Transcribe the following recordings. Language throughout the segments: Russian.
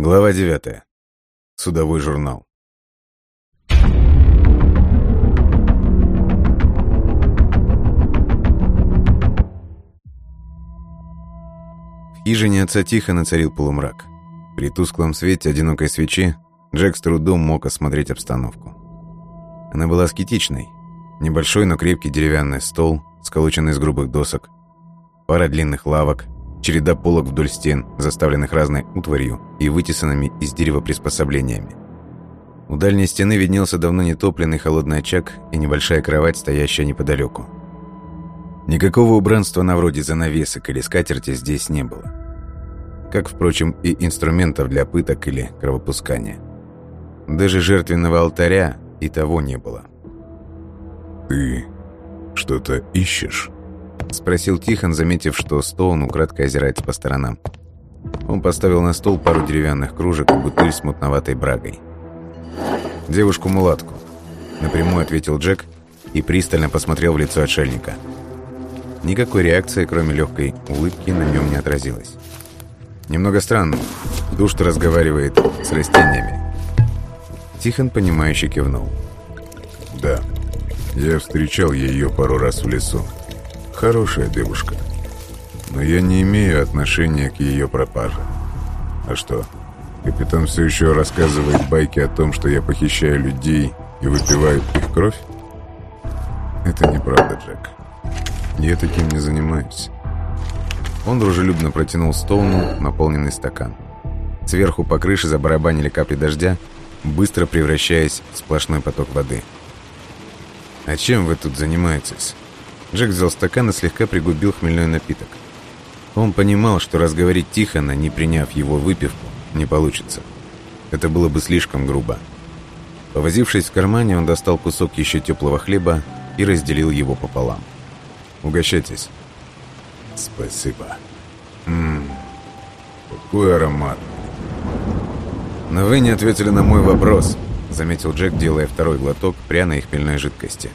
Глава 9. Судовой журнал. В хижине отца тихо нацарил полумрак. При тусклом свете одинокой свечи Джек с трудом мог осмотреть обстановку. Она была аскетичной. Небольшой, но крепкий деревянный стол, сколоченный из грубых досок, пара длинных лавок, череда полок вдоль стен, заставленных разной утварью и вытесанными из дерева приспособлениями. У дальней стены виднелся давно нетопленный холодный очаг и небольшая кровать, стоящая неподалеку. Никакого убранства на вроде занавесок или скатерти здесь не было. Как, впрочем, и инструментов для пыток или кровопускания. Даже жертвенного алтаря и того не было. «Ты что-то ищешь?» Спросил Тихон, заметив, что Стоун украдкой озирается по сторонам. Он поставил на стол пару деревянных кружек и бутыль с мутноватой брагой. «Девушку-мулатку», — напрямую ответил Джек и пристально посмотрел в лицо отшельника. Никакой реакции, кроме легкой улыбки, на нем не отразилось. Немного странно. Душ-то разговаривает с растениями. Тихон, понимающе кивнул. «Да, я встречал ее пару раз в лесу. Хорошая девушка. Но я не имею отношения к ее пропаже. А что, капитан все еще рассказывает байки о том, что я похищаю людей и выпиваю их кровь? Это неправда, Джек. Я таким не занимаюсь. Он дружелюбно протянул Стоуну наполненный стакан. Сверху по крыше забарабанили капли дождя, быстро превращаясь в сплошной поток воды. «А чем вы тут занимаетесь?» Джек взял стакан и слегка пригубил хмельной напиток. Он понимал, что разговорить Тихона, не приняв его выпивку, не получится. Это было бы слишком грубо. Повозившись в кармане, он достал кусок еще теплого хлеба и разделил его пополам. «Угощайтесь». «Спасибо. Ммм, какой аромат». «Но вы не ответили на мой вопрос», — заметил Джек, делая второй глоток пряной и хмельной жидкости.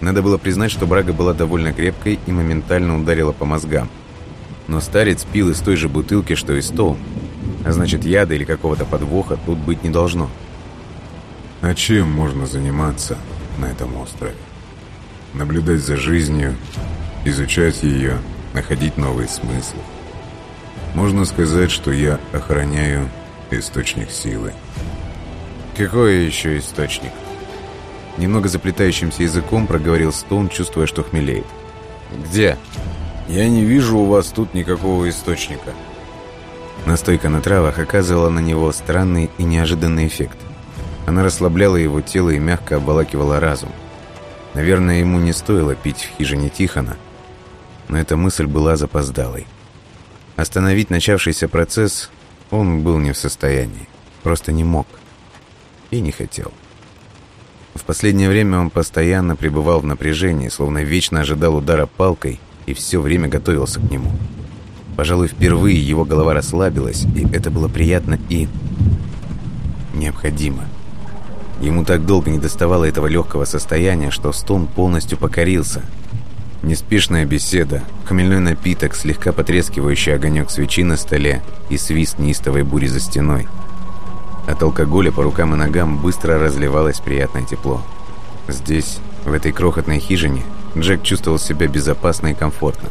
Надо было признать, что брага была довольно крепкой и моментально ударила по мозгам. Но старец пил из той же бутылки, что и стол. А значит, яда или какого-то подвоха тут быть не должно. А чем можно заниматься на этом острове? Наблюдать за жизнью, изучать ее, находить новые смыслы. Можно сказать, что я охраняю источник силы. Какой еще источник? Немного заплетающимся языком проговорил Стоун, чувствуя, что хмелеет. «Где?» «Я не вижу у вас тут никакого источника». Настойка на травах оказывала на него странный и неожиданный эффект. Она расслабляла его тело и мягко обволакивала разум. Наверное, ему не стоило пить в хижине Тихона, но эта мысль была запоздалой. Остановить начавшийся процесс он был не в состоянии, просто не мог и не хотел. В последнее время он постоянно пребывал в напряжении, словно вечно ожидал удара палкой и все время готовился к нему. Пожалуй, впервые его голова расслабилась, и это было приятно и необходимо. Ему так долго не доставало этого легкого состояния, что Стон полностью покорился. Неспешная беседа, хмельной напиток, слегка потрескивающий огонек свечи на столе и свист неистовой бури за стеной – от алкоголя по рукам и ногам быстро разливалось приятное тепло. Здесь, в этой крохотной хижине, Джек чувствовал себя безопасно и комфортно.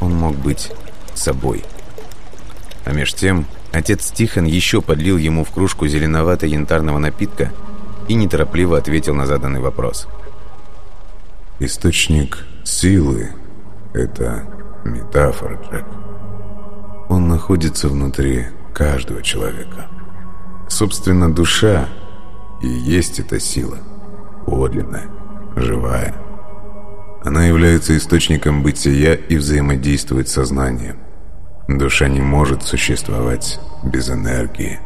Он мог быть собой. А меж тем, отец Тихон еще подлил ему в кружку зеленовато-янтарного напитка и неторопливо ответил на заданный вопрос. «Источник силы — это метафора, Джек. Он находится внутри каждого человека». Собственно, душа и есть эта сила. Подлинная, живая. Она является источником бытия и взаимодействует с сознанием. Душа не может существовать без энергии.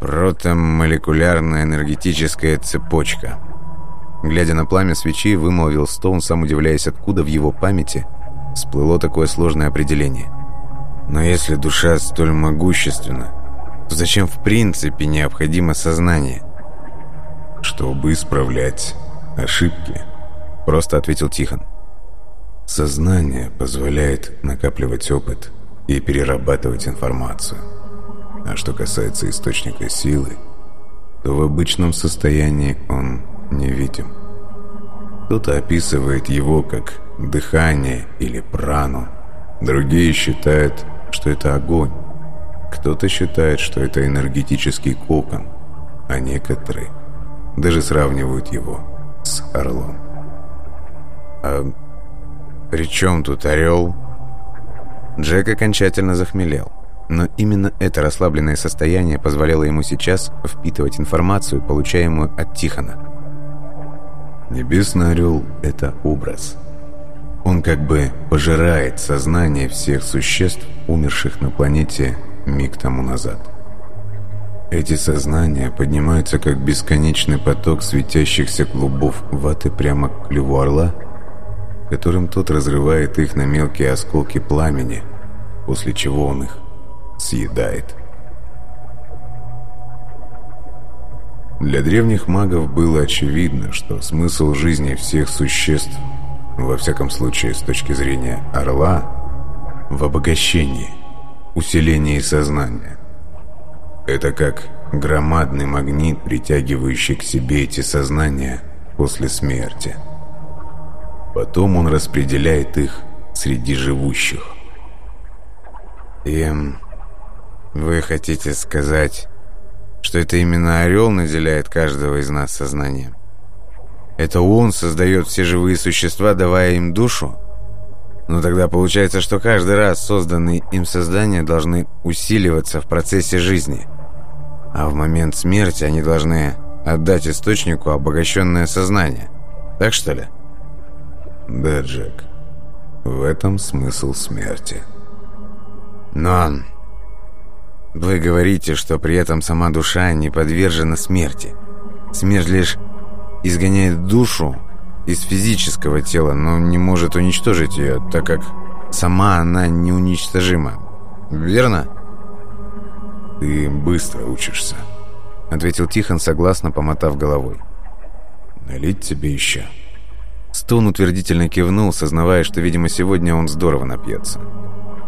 Протомолекулярная энергетическая цепочка. Глядя на пламя свечи, вымолвил Стоун, сам удивляясь, откуда в его памяти всплыло такое сложное определение. Но если душа столь могущественна, зачем в принципе необходимо сознание? Чтобы исправлять ошибки, просто ответил Тихон. Сознание позволяет накапливать опыт и перерабатывать информацию. А что касается источника силы, то в обычном состоянии он невидим. Кто-то описывает его как дыхание или прану. Другие считают, что это огонь. Кто-то считает, что это энергетический кокон, а некоторые даже сравнивают его с орлом. «А при чем тут орел?» Джек окончательно захмелел. Но именно это расслабленное состояние позволяло ему сейчас впитывать информацию, получаемую от Тихона. Небесный орел — это образ. Он как бы пожирает сознание всех существ, умерших на планете миг тому назад. Эти сознания поднимаются как бесконечный поток светящихся клубов ваты прямо к клюву орла, которым тот разрывает их на мелкие осколки пламени, после чего он их съедает. Для древних магов было очевидно, что смысл жизни всех существ, во всяком случае с точки зрения орла, в обогащении, усилении сознания. Это как громадный магнит, притягивающий к себе эти сознания после смерти. Потом он распределяет их среди живущих. И вы хотите сказать, что это именно орел наделяет каждого из нас сознанием? Это он создает все живые существа, давая им душу? Но тогда получается, что каждый раз созданные им создания должны усиливаться в процессе жизни. А в момент смерти они должны отдать источнику обогащенное сознание. Так что ли? Да, Джек. В этом смысл смерти. Но вы говорите, что при этом сама душа не подвержена смерти. Смерть лишь изгоняет душу из физического тела, но не может уничтожить ее, так как сама она неуничтожима. Верно? Ты быстро учишься, ответил Тихон, согласно помотав головой. Налить тебе еще. Стоун утвердительно кивнул, сознавая, что, видимо, сегодня он здорово напьется.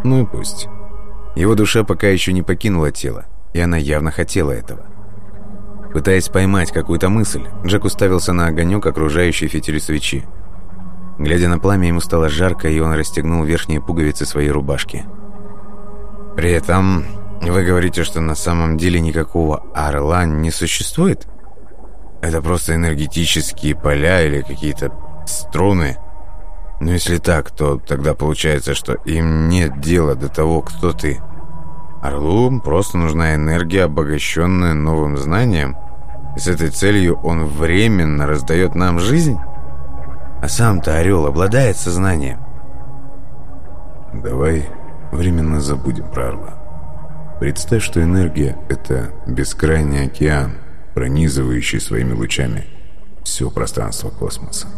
Ну и пусть. Его душа пока еще не покинула тело, и она явно хотела этого. Пытаясь поймать какую-то мысль, Джек уставился на огонек, окружающий фитиль свечи. Глядя на пламя, ему стало жарко, и он расстегнул верхние пуговицы своей рубашки. «При этом вы говорите, что на самом деле никакого орла не существует? Это просто энергетические поля или какие-то струны?» Но если так, то тогда получается, что им нет дела до того, кто ты. Орлу просто нужна энергия, обогащенная новым знанием. С этой целью он временно раздает нам жизнь? А сам-то орел обладает сознанием. Давай временно забудем про орла. Представь, что энергия — это бескрайний океан, пронизывающий своими лучами все пространство космоса.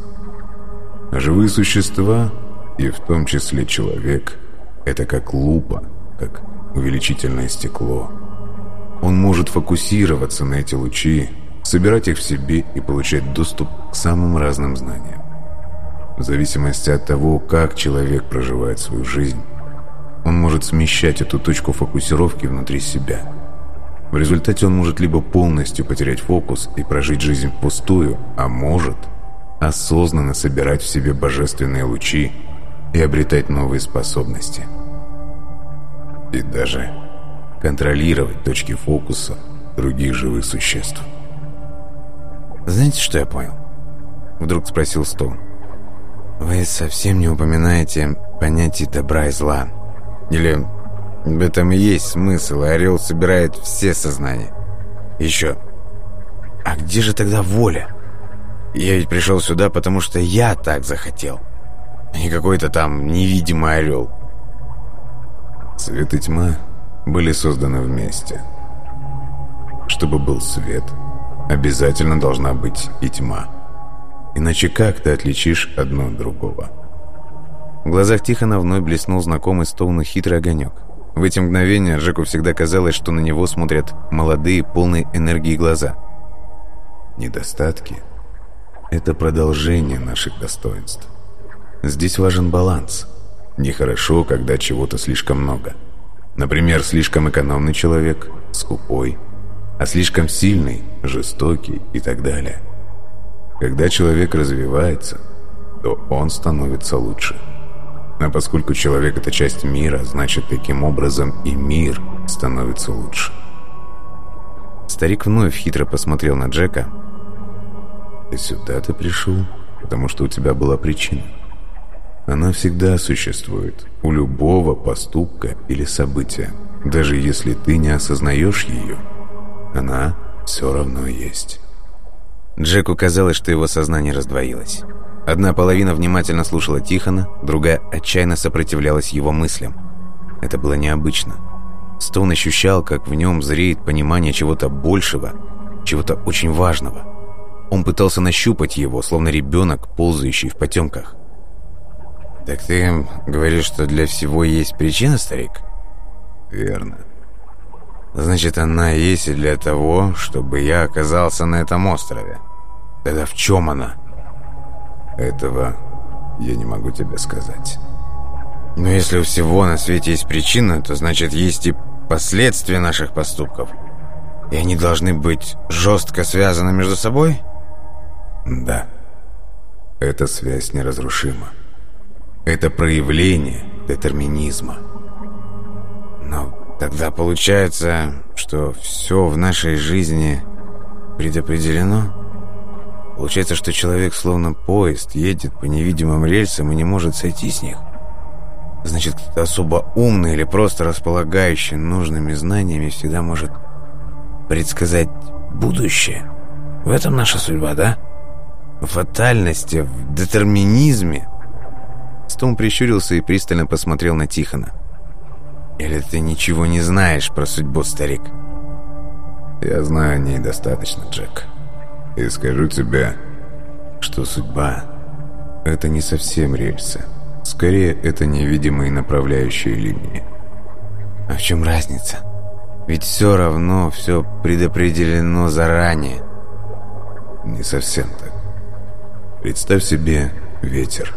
Живые существа, и в том числе человек, это как лупа, как увеличительное стекло. Он может фокусироваться на эти лучи, собирать их в себе и получать доступ к самым разным знаниям. В зависимости от того, как человек проживает свою жизнь, он может смещать эту точку фокусировки внутри себя. В результате он может либо полностью потерять фокус и прожить жизнь впустую, а может – осознанно собирать в себе божественные лучи и обретать новые способности. И даже контролировать точки фокуса других живых существ. «Знаете, что я понял?» Вдруг спросил Стоун. «Вы совсем не упоминаете понятие добра и зла. Или в этом и есть смысл, и Орел собирает все сознания. Еще. А где же тогда воля?» Я ведь пришел сюда, потому что я так захотел. Не какой-то там невидимый орел. Свет и тьма были созданы вместе. Чтобы был свет, обязательно должна быть и тьма. Иначе как ты отличишь одно от другого? В глазах Тихона вновь блеснул знакомый Стоуна хитрый огонек. В эти мгновения Джеку всегда казалось, что на него смотрят молодые, полные энергии глаза. Недостатки — это продолжение наших достоинств. Здесь важен баланс. Нехорошо, когда чего-то слишком много. Например, слишком экономный человек скупой, а слишком сильный, жестокий и так далее. Когда человек развивается, то он становится лучше. А поскольку человек — это часть мира, значит, таким образом и мир становится лучше. Старик вновь хитро посмотрел на Джека. «И сюда ты пришел, потому что у тебя была причина. Она всегда существует у любого поступка или события. Даже если ты не осознаешь ее, она все равно есть». Джеку казалось, что его сознание раздвоилось. Одна половина внимательно слушала Тихона, другая отчаянно сопротивлялась его мыслям. Это было необычно. Стоун ощущал, как в нем зреет понимание чего-то большего, чего-то очень важного. Он пытался нащупать его, словно ребенок, ползающий в потемках. «Так ты говоришь, что для всего есть причина, старик?» «Верно». «Значит, она есть для того, чтобы я оказался на этом острове. Тогда в чем она?» Этого я не могу тебе сказать. Но если у всего на свете есть причина, то значит есть и последствия наших поступков. И они должны быть жестко связаны между собой? Да. Эта связь неразрушима. Это проявление детерминизма. Но тогда получается, что все в нашей жизни предопределено? Получается, что человек словно поезд едет по невидимым рельсам и не может сойти с них. Значит, кто-то особо умный или просто располагающий нужными знаниями всегда может предсказать будущее. В этом наша судьба, да? В фатальности, в детерминизме. Стом прищурился и пристально посмотрел на Тихона. «Или ты ничего не знаешь про судьбу, старик?» «Я знаю о ней достаточно, Джек». И скажу тебе, что судьба — это не совсем рельсы. Скорее, это невидимые направляющие линии. А в чем разница? Ведь все равно все предопределено заранее. Не совсем так. Представь себе ветер.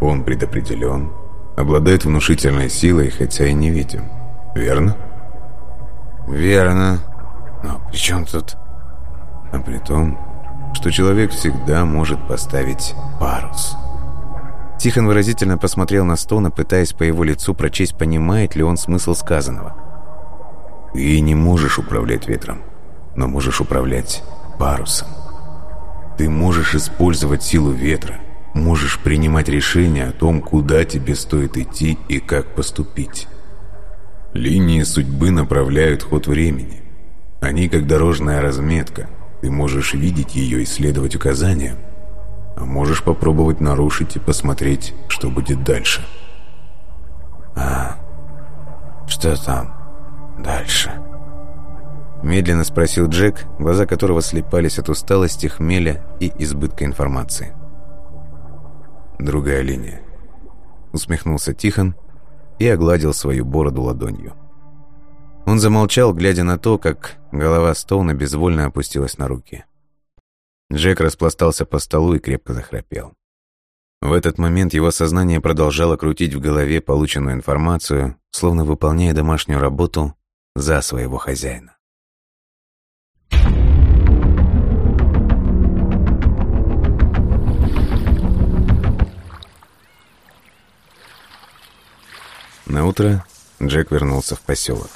Он предопределен, обладает внушительной силой, хотя и не видим. Верно? Верно. Но при чем тут а при том, что человек всегда может поставить парус. Тихон выразительно посмотрел на Стона, пытаясь по его лицу прочесть, понимает ли он смысл сказанного. «Ты не можешь управлять ветром, но можешь управлять парусом. Ты можешь использовать силу ветра, можешь принимать решения о том, куда тебе стоит идти и как поступить. Линии судьбы направляют ход времени. Они как дорожная разметка – ты можешь видеть ее и следовать указаниям, а можешь попробовать нарушить и посмотреть, что будет дальше. «А что там дальше?» Медленно спросил Джек, глаза которого слепались от усталости, хмеля и избытка информации. «Другая линия», — усмехнулся Тихон и огладил свою бороду ладонью. Он замолчал, глядя на то, как голова Стоуна безвольно опустилась на руки. Джек распластался по столу и крепко захрапел. В этот момент его сознание продолжало крутить в голове полученную информацию, словно выполняя домашнюю работу за своего хозяина. На утро Джек вернулся в поселок.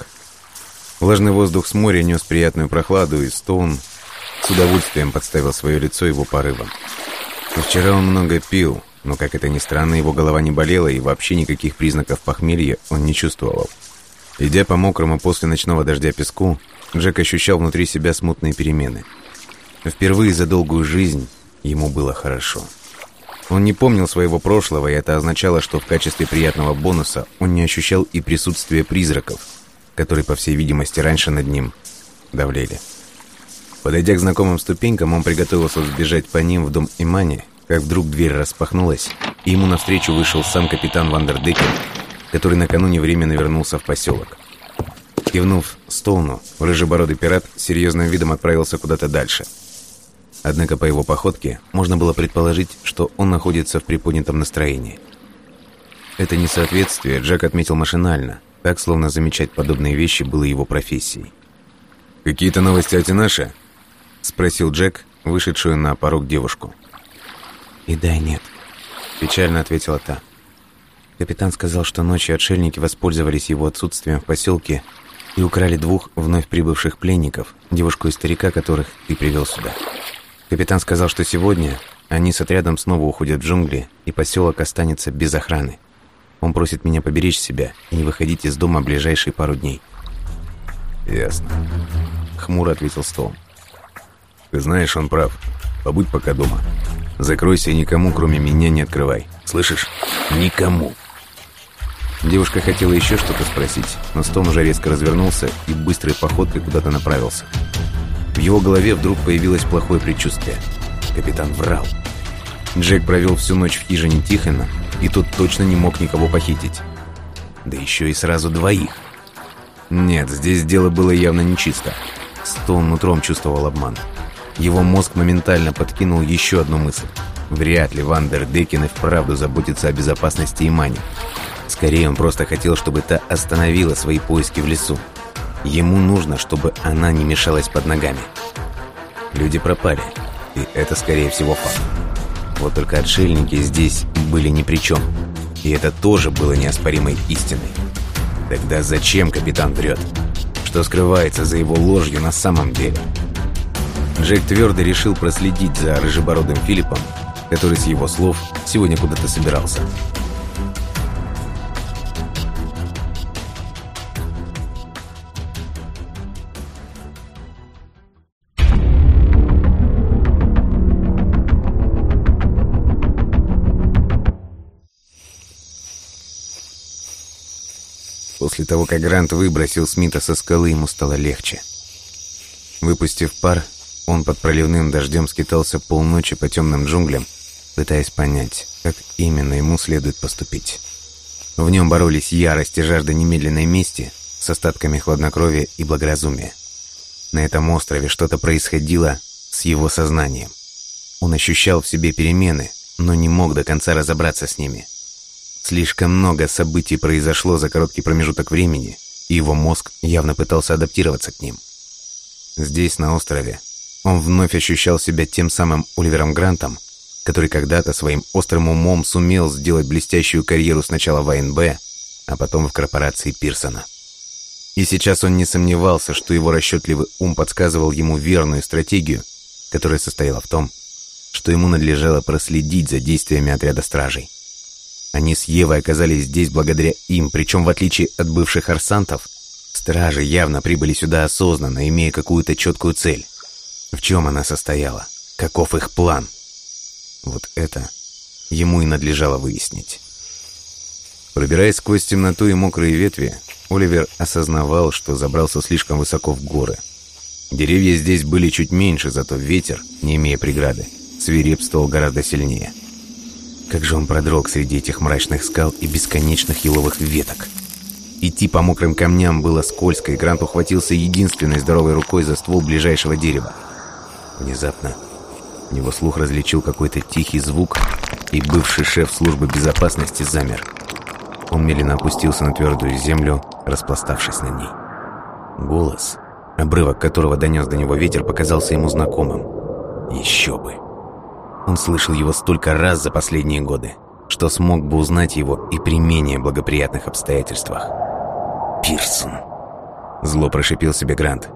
Влажный воздух с моря нес приятную прохладу, и Стоун с удовольствием подставил свое лицо его порывом. Вчера он много пил, но, как это ни странно, его голова не болела, и вообще никаких признаков похмелья он не чувствовал. Идя по мокрому после ночного дождя песку, Джек ощущал внутри себя смутные перемены. Впервые за долгую жизнь ему было хорошо. Он не помнил своего прошлого, и это означало, что в качестве приятного бонуса он не ощущал и присутствие призраков – которые, по всей видимости, раньше над ним давлели. Подойдя к знакомым ступенькам, он приготовился взбежать по ним в дом Имани, как вдруг дверь распахнулась, и ему навстречу вышел сам капитан Вандердекер, который накануне временно вернулся в поселок. Кивнув Стоуну, рыжебородый пират серьезным видом отправился куда-то дальше. Однако по его походке можно было предположить, что он находится в приподнятом настроении. Это несоответствие Джек отметил машинально – Так, словно замечать подобные вещи было его профессией. «Какие-то новости о Тинаше?» — спросил Джек, вышедшую на порог девушку. «И да, и нет», — печально ответила та. Капитан сказал, что ночью отшельники воспользовались его отсутствием в поселке и украли двух вновь прибывших пленников, девушку и старика, которых ты привел сюда. Капитан сказал, что сегодня они с отрядом снова уходят в джунгли, и поселок останется без охраны. Он просит меня поберечь себя и не выходить из дома ближайшие пару дней. «Ясно», — хмуро ответил Стоун. «Ты знаешь, он прав. Побудь пока дома. Закройся и никому, кроме меня, не открывай. Слышишь? Никому!» Девушка хотела еще что-то спросить, но Стоун уже резко развернулся и быстрой походкой куда-то направился. Его голове вдруг появилось плохое предчувствие. Капитан врал. Джек провел всю ночь в хижине Тихона, и тут точно не мог никого похитить. Да еще и сразу двоих. Нет, здесь дело было явно нечисто. Стоун утром чувствовал обман. Его мозг моментально подкинул еще одну мысль. Вряд ли Вандер Декин и вправду заботится о безопасности Имани. Скорее, он просто хотел, чтобы та остановила свои поиски в лесу. Ему нужно, чтобы она не мешалась под ногами. Люди пропали, и это, скорее всего, факт. Вот только отшельники здесь были ни при чем. И это тоже было неоспоримой истиной. Тогда зачем капитан врет? Что скрывается за его ложью на самом деле? Джек твердо решил проследить за рыжебородым Филиппом, который с его слов сегодня куда-то собирался. Того, как Грант выбросил Смита со скалы, ему стало легче. Выпустив пар, он под проливным дождем скитался полночи по темным джунглям, пытаясь понять, как именно ему следует поступить. В нем боролись ярость и жажда немедленной мести с остатками хладнокровия и благоразумия. На этом острове что-то происходило с его сознанием. Он ощущал в себе перемены, но не мог до конца разобраться с ними – Слишком много событий произошло за короткий промежуток времени, и его мозг явно пытался адаптироваться к ним. Здесь, на острове, он вновь ощущал себя тем самым Оливером Грантом, который когда-то своим острым умом сумел сделать блестящую карьеру сначала в АНБ, а потом в корпорации Пирсона. И сейчас он не сомневался, что его расчетливый ум подсказывал ему верную стратегию, которая состояла в том, что ему надлежало проследить за действиями отряда стражей. Они с Евой оказались здесь благодаря им, причем в отличие от бывших арсантов, стражи явно прибыли сюда осознанно, имея какую-то четкую цель. В чем она состояла? Каков их план? Вот это ему и надлежало выяснить. Пробираясь сквозь темноту и мокрые ветви, Оливер осознавал, что забрался слишком высоко в горы. Деревья здесь были чуть меньше, зато ветер, не имея преграды, свирепствовал гораздо сильнее. Как же он продрог среди этих мрачных скал и бесконечных еловых веток. Идти по мокрым камням было скользко, и Грант ухватился единственной здоровой рукой за ствол ближайшего дерева. Внезапно его слух различил какой-то тихий звук, и бывший шеф службы безопасности замер. Он медленно опустился на твердую землю, распластавшись на ней. Голос, обрывок которого донес до него ветер, показался ему знакомым. Еще бы. Он слышал его столько раз за последние годы, что смог бы узнать его и при менее благоприятных обстоятельствах. «Пирсон!» Зло прошипел себе Грант.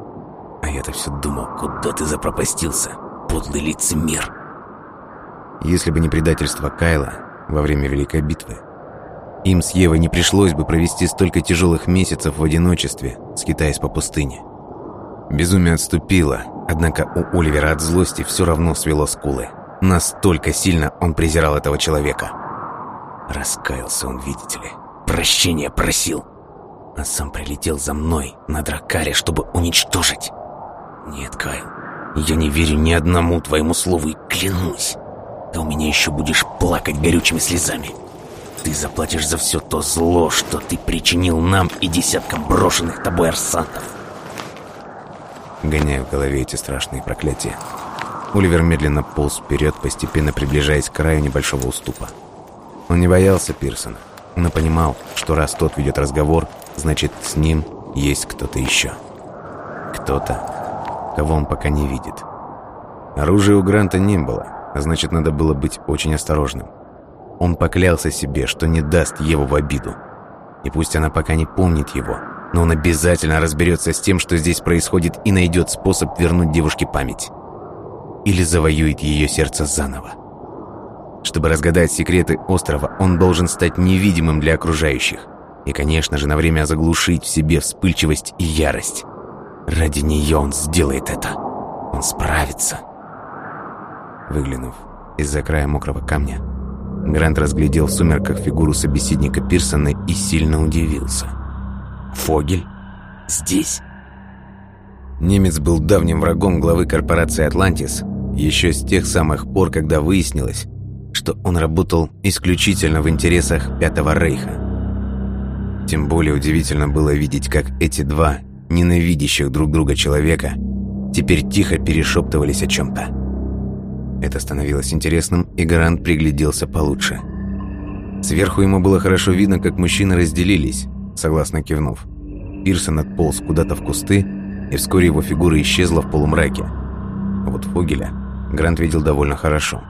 «А я-то все думал, куда ты запропастился, подлый лицемер!» Если бы не предательство Кайла во время Великой битвы, им с Евой не пришлось бы провести столько тяжелых месяцев в одиночестве, скитаясь по пустыне. Безумие отступило, однако у Оливера от злости все равно свело скулы. Настолько сильно он презирал этого человека. Раскаялся он, видите ли. Прощения просил. А сам прилетел за мной на дракаре, чтобы уничтожить. Нет, Кайл, я не верю ни одному твоему слову и клянусь. Ты у меня еще будешь плакать горючими слезами. Ты заплатишь за все то зло, что ты причинил нам и десяткам брошенных тобой арсантов. Гоняю в голове эти страшные проклятия. Оливер медленно полз вперед, постепенно приближаясь к краю небольшого уступа. Он не боялся Пирсона, но понимал, что раз тот ведет разговор, Значит, с ним есть кто-то еще. Кто-то, кого он пока не видит. Оружия у Гранта не было, а значит, надо было быть очень осторожным. Он поклялся себе, что не даст Еву в обиду. И пусть она пока не помнит его, но он обязательно разберется с тем, что здесь происходит, и найдет способ вернуть девушке память. Или завоюет ее сердце заново. Чтобы разгадать секреты острова, он должен стать невидимым для окружающих. И, конечно же, на время заглушить в себе вспыльчивость и ярость. Ради нее он сделает это. Он справится. Выглянув из-за края мокрого камня, Грант разглядел в сумерках фигуру собеседника Пирсона и сильно удивился. «Фогель? Здесь?» Немец был давним врагом главы корпорации «Атлантис» еще с тех самых пор, когда выяснилось, что он работал исключительно в интересах Пятого Рейха. Тем более удивительно было видеть, как эти два ненавидящих друг друга человека теперь тихо перешептывались о чем-то. Это становилось интересным, и Гарант пригляделся получше. Сверху ему было хорошо видно, как мужчины разделились, согласно кивнув. Пирсон отполз куда-то в кусты, и вскоре его фигура исчезла в полумраке. А вот Фогеля Грант видел довольно хорошо.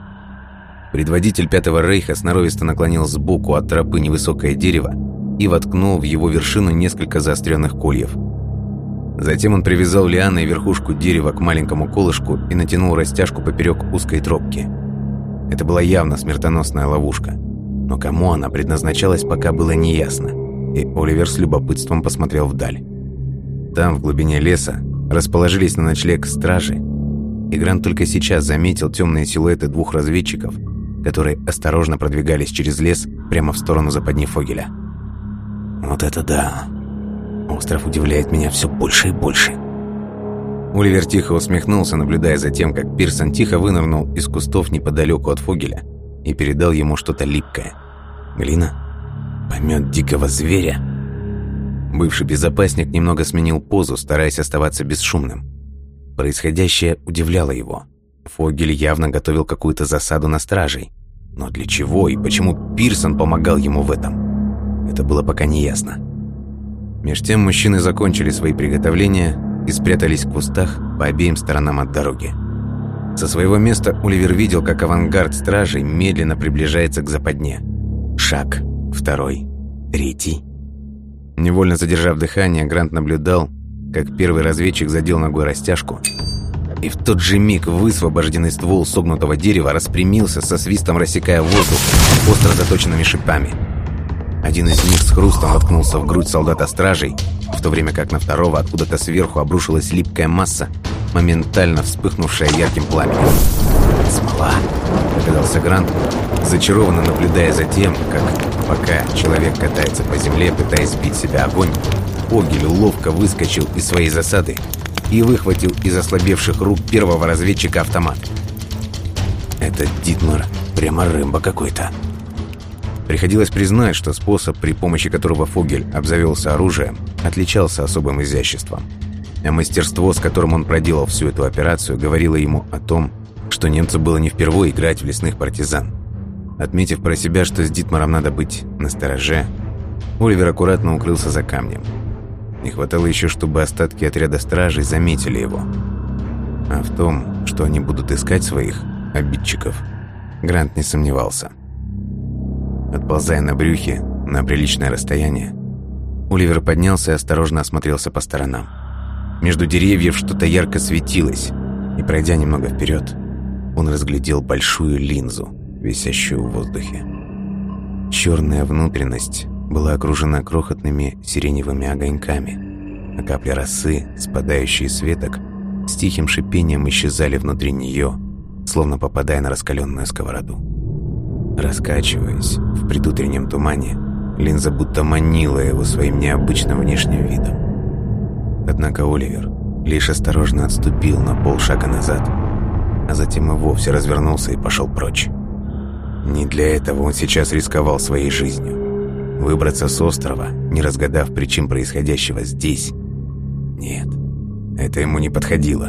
Предводитель Пятого Рейха сноровисто наклонил сбоку от тропы невысокое дерево и воткнул в его вершину несколько заостренных кольев – Затем он привязал лианой верхушку дерева к маленькому колышку и натянул растяжку поперек узкой тропки. Это была явно смертоносная ловушка. Но кому она предназначалась, пока было неясно. И Оливер с любопытством посмотрел вдаль. Там, в глубине леса, расположились на ночлег стражи. И Грант только сейчас заметил темные силуэты двух разведчиков, которые осторожно продвигались через лес прямо в сторону западни Фогеля. «Вот это да!» Остров удивляет меня все больше и больше. Оливер тихо усмехнулся, наблюдая за тем, как Пирсон тихо вынырнул из кустов неподалеку от Фогеля и передал ему что-то липкое. Глина? Помет дикого зверя? Бывший безопасник немного сменил позу, стараясь оставаться бесшумным. Происходящее удивляло его. Фогель явно готовил какую-то засаду на стражей. Но для чего и почему Пирсон помогал ему в этом? Это было пока не ясно. Меж тем мужчины закончили свои приготовления и спрятались в кустах по обеим сторонам от дороги. Со своего места Оливер видел, как авангард стражей медленно приближается к западне. Шаг, второй, третий. Невольно задержав дыхание, Грант наблюдал, как первый разведчик задел ногой растяжку, и в тот же миг высвобожденный ствол согнутого дерева распрямился со свистом рассекая воздух остро заточенными шипами. Один из них с хрустом воткнулся в грудь солдата-стражей, в то время как на второго откуда-то сверху обрушилась липкая масса, моментально вспыхнувшая ярким пламенем. «Смола!» – догадался Грант, зачарованно наблюдая за тем, как, пока человек катается по земле, пытаясь сбить себя огонь, Огель ловко выскочил из своей засады и выхватил из ослабевших рук первого разведчика автомат. «Этот Дитмар прямо рымба какой-то!» Приходилось признать, что способ, при помощи которого Фогель обзавелся оружием, отличался особым изяществом. А мастерство, с которым он проделал всю эту операцию, говорило ему о том, что немцу было не впервые играть в лесных партизан. Отметив про себя, что с Дитмаром надо быть настороже, Оливер аккуратно укрылся за камнем. Не хватало еще, чтобы остатки отряда стражей заметили его. А в том, что они будут искать своих обидчиков, Грант не сомневался. Отползая на брюхе на приличное расстояние, Оливер поднялся и осторожно осмотрелся по сторонам. Между деревьев что-то ярко светилось, и, пройдя немного вперед, он разглядел большую линзу, висящую в воздухе. Черная внутренность была окружена крохотными сиреневыми огоньками, а капли росы, спадающие с веток, с тихим шипением исчезали внутри нее, словно попадая на раскаленную сковороду. Раскачиваясь в предутреннем тумане, линза будто манила его своим необычным внешним видом. Однако Оливер лишь осторожно отступил на полшага назад, а затем и вовсе развернулся и пошел прочь. Не для этого он сейчас рисковал своей жизнью. Выбраться с острова, не разгадав причин происходящего здесь. Нет, это ему не подходило.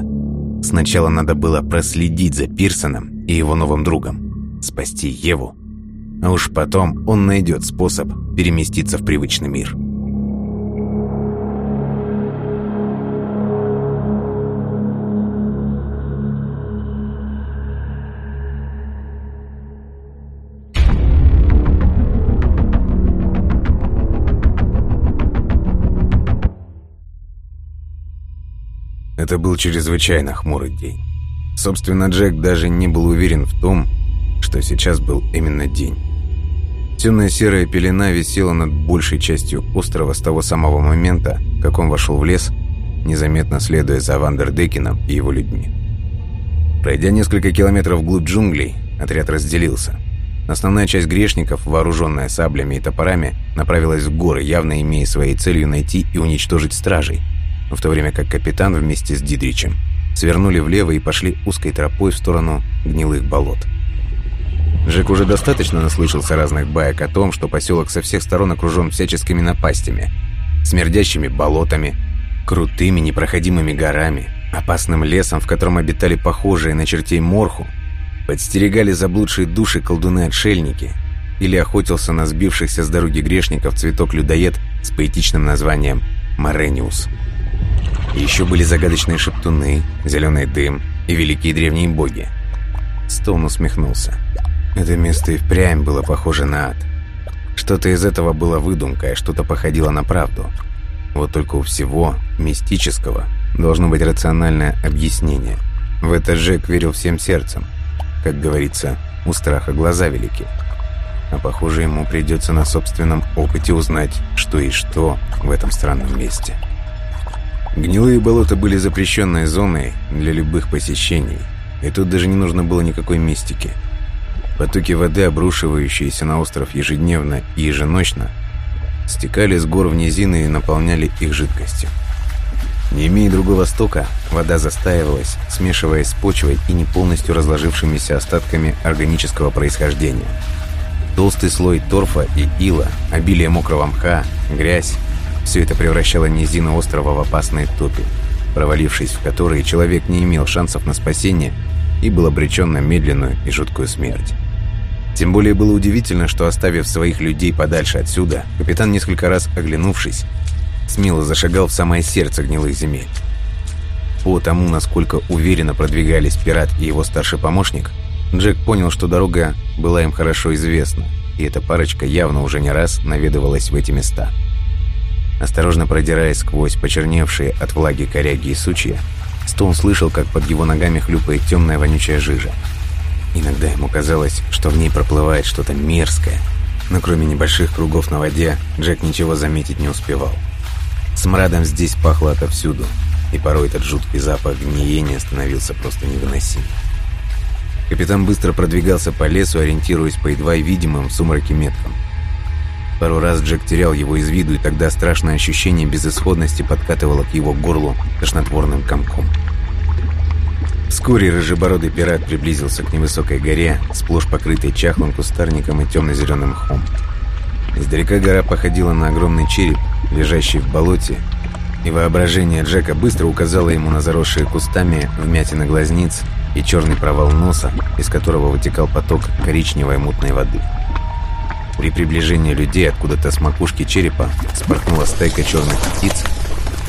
Сначала надо было проследить за Пирсоном и его новым другом, спасти Еву а уж потом он найдет способ переместиться в привычный мир. Это был чрезвычайно хмурый день. Собственно, Джек даже не был уверен в том, что сейчас был именно день. Темная серая пелена висела над большей частью острова с того самого момента, как он вошел в лес, незаметно следуя за Вандердекином и его людьми. Пройдя несколько километров вглубь джунглей, отряд разделился. Основная часть грешников, вооруженная саблями и топорами, направилась в горы, явно имея своей целью найти и уничтожить стражей, в то время как капитан вместе с Дидричем свернули влево и пошли узкой тропой в сторону гнилых болот. Джек уже достаточно наслышался разных баек о том, что поселок со всех сторон окружен всяческими напастями, смердящими болотами, крутыми непроходимыми горами, опасным лесом, в котором обитали похожие на чертей морху, подстерегали заблудшие души колдуны-отшельники или охотился на сбившихся с дороги грешников цветок-людоед с поэтичным названием «Морениус». Еще были загадочные шептуны, зеленый дым и великие древние боги. Стоун усмехнулся. Это место и впрямь было похоже на ад. Что-то из этого было выдумкой, а что-то походило на правду. Вот только у всего мистического должно быть рациональное объяснение. В это Джек верил всем сердцем. Как говорится, у страха глаза велики. А похоже, ему придется на собственном опыте узнать, что и что в этом странном месте. Гнилые болота были запрещенной зоной для любых посещений, и тут даже не нужно было никакой мистики – Потоки воды, обрушивающиеся на остров ежедневно и еженочно, стекали с гор в низины и наполняли их жидкостью. Не имея другого стока, вода застаивалась, смешиваясь с почвой и не полностью разложившимися остатками органического происхождения. Толстый слой торфа и ила, обилие мокрого мха, грязь – все это превращало низины острова в опасные топи, провалившись в которые человек не имел шансов на спасение и был обречен на медленную и жуткую смерть. Тем более было удивительно, что оставив своих людей подальше отсюда, капитан, несколько раз оглянувшись, смело зашагал в самое сердце гнилых земель. По тому, насколько уверенно продвигались пират и его старший помощник, Джек понял, что дорога была им хорошо известна, и эта парочка явно уже не раз наведывалась в эти места. Осторожно продираясь сквозь почерневшие от влаги коряги и сучья, Стоун слышал, как под его ногами хлюпает темная вонючая жижа. Иногда ему казалось, что в ней проплывает что-то мерзкое, но кроме небольших кругов на воде, Джек ничего заметить не успевал. Смрадом здесь пахло отовсюду, и порой этот жуткий запах гниения становился просто невыносим. Капитан быстро продвигался по лесу, ориентируясь по едва видимым в сумраке меткам. Пару раз Джек терял его из виду, и тогда страшное ощущение безысходности подкатывало к его горлу тошнотворным комком. Вскоре рыжебородый пират приблизился к невысокой горе, сплошь покрытой чахлым кустарником и темно-зеленым мхом. Издалека гора походила на огромный череп, лежащий в болоте, и воображение Джека быстро указало ему на заросшие кустами вмятины глазниц и черный провал носа, из которого вытекал поток коричневой мутной воды. При приближении людей откуда-то с макушки черепа спорхнула стайка черных птиц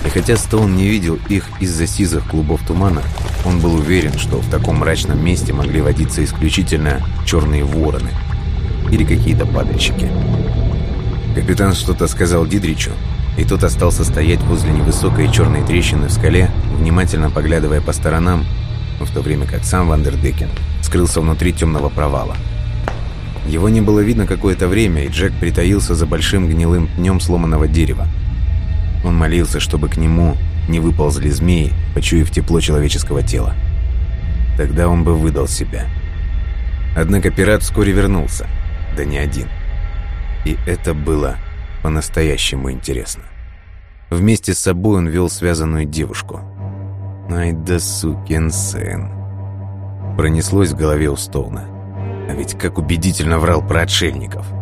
и хотя Стоун не видел их из-за сизых клубов тумана, он был уверен, что в таком мрачном месте могли водиться исключительно черные вороны или какие-то падальщики. Капитан что-то сказал Дидричу, и тот остался стоять возле невысокой черной трещины в скале, внимательно поглядывая по сторонам, в то время как сам Вандердекен скрылся внутри темного провала. Его не было видно какое-то время, и Джек притаился за большим гнилым пнем сломанного дерева, он молился, чтобы к нему не выползли змеи, почуяв тепло человеческого тела. Тогда он бы выдал себя. Однако пират вскоре вернулся. Да не один. И это было по-настоящему интересно. Вместе с собой он вел связанную девушку. «Ай да сукин сын!» Пронеслось в голове у Стоуна. А ведь как убедительно врал про отшельников –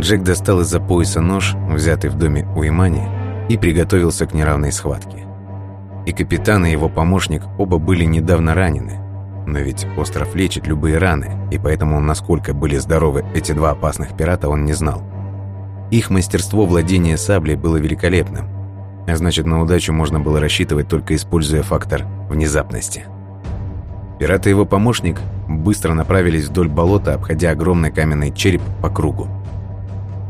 Джек достал из-за пояса нож, взятый в доме у Имани, и приготовился к неравной схватке. И капитан, и его помощник оба были недавно ранены. Но ведь остров лечит любые раны, и поэтому, насколько были здоровы эти два опасных пирата, он не знал. Их мастерство владения саблей было великолепным, а значит, на удачу можно было рассчитывать только используя фактор внезапности. Пират и его помощник быстро направились вдоль болота, обходя огромный каменный череп по кругу.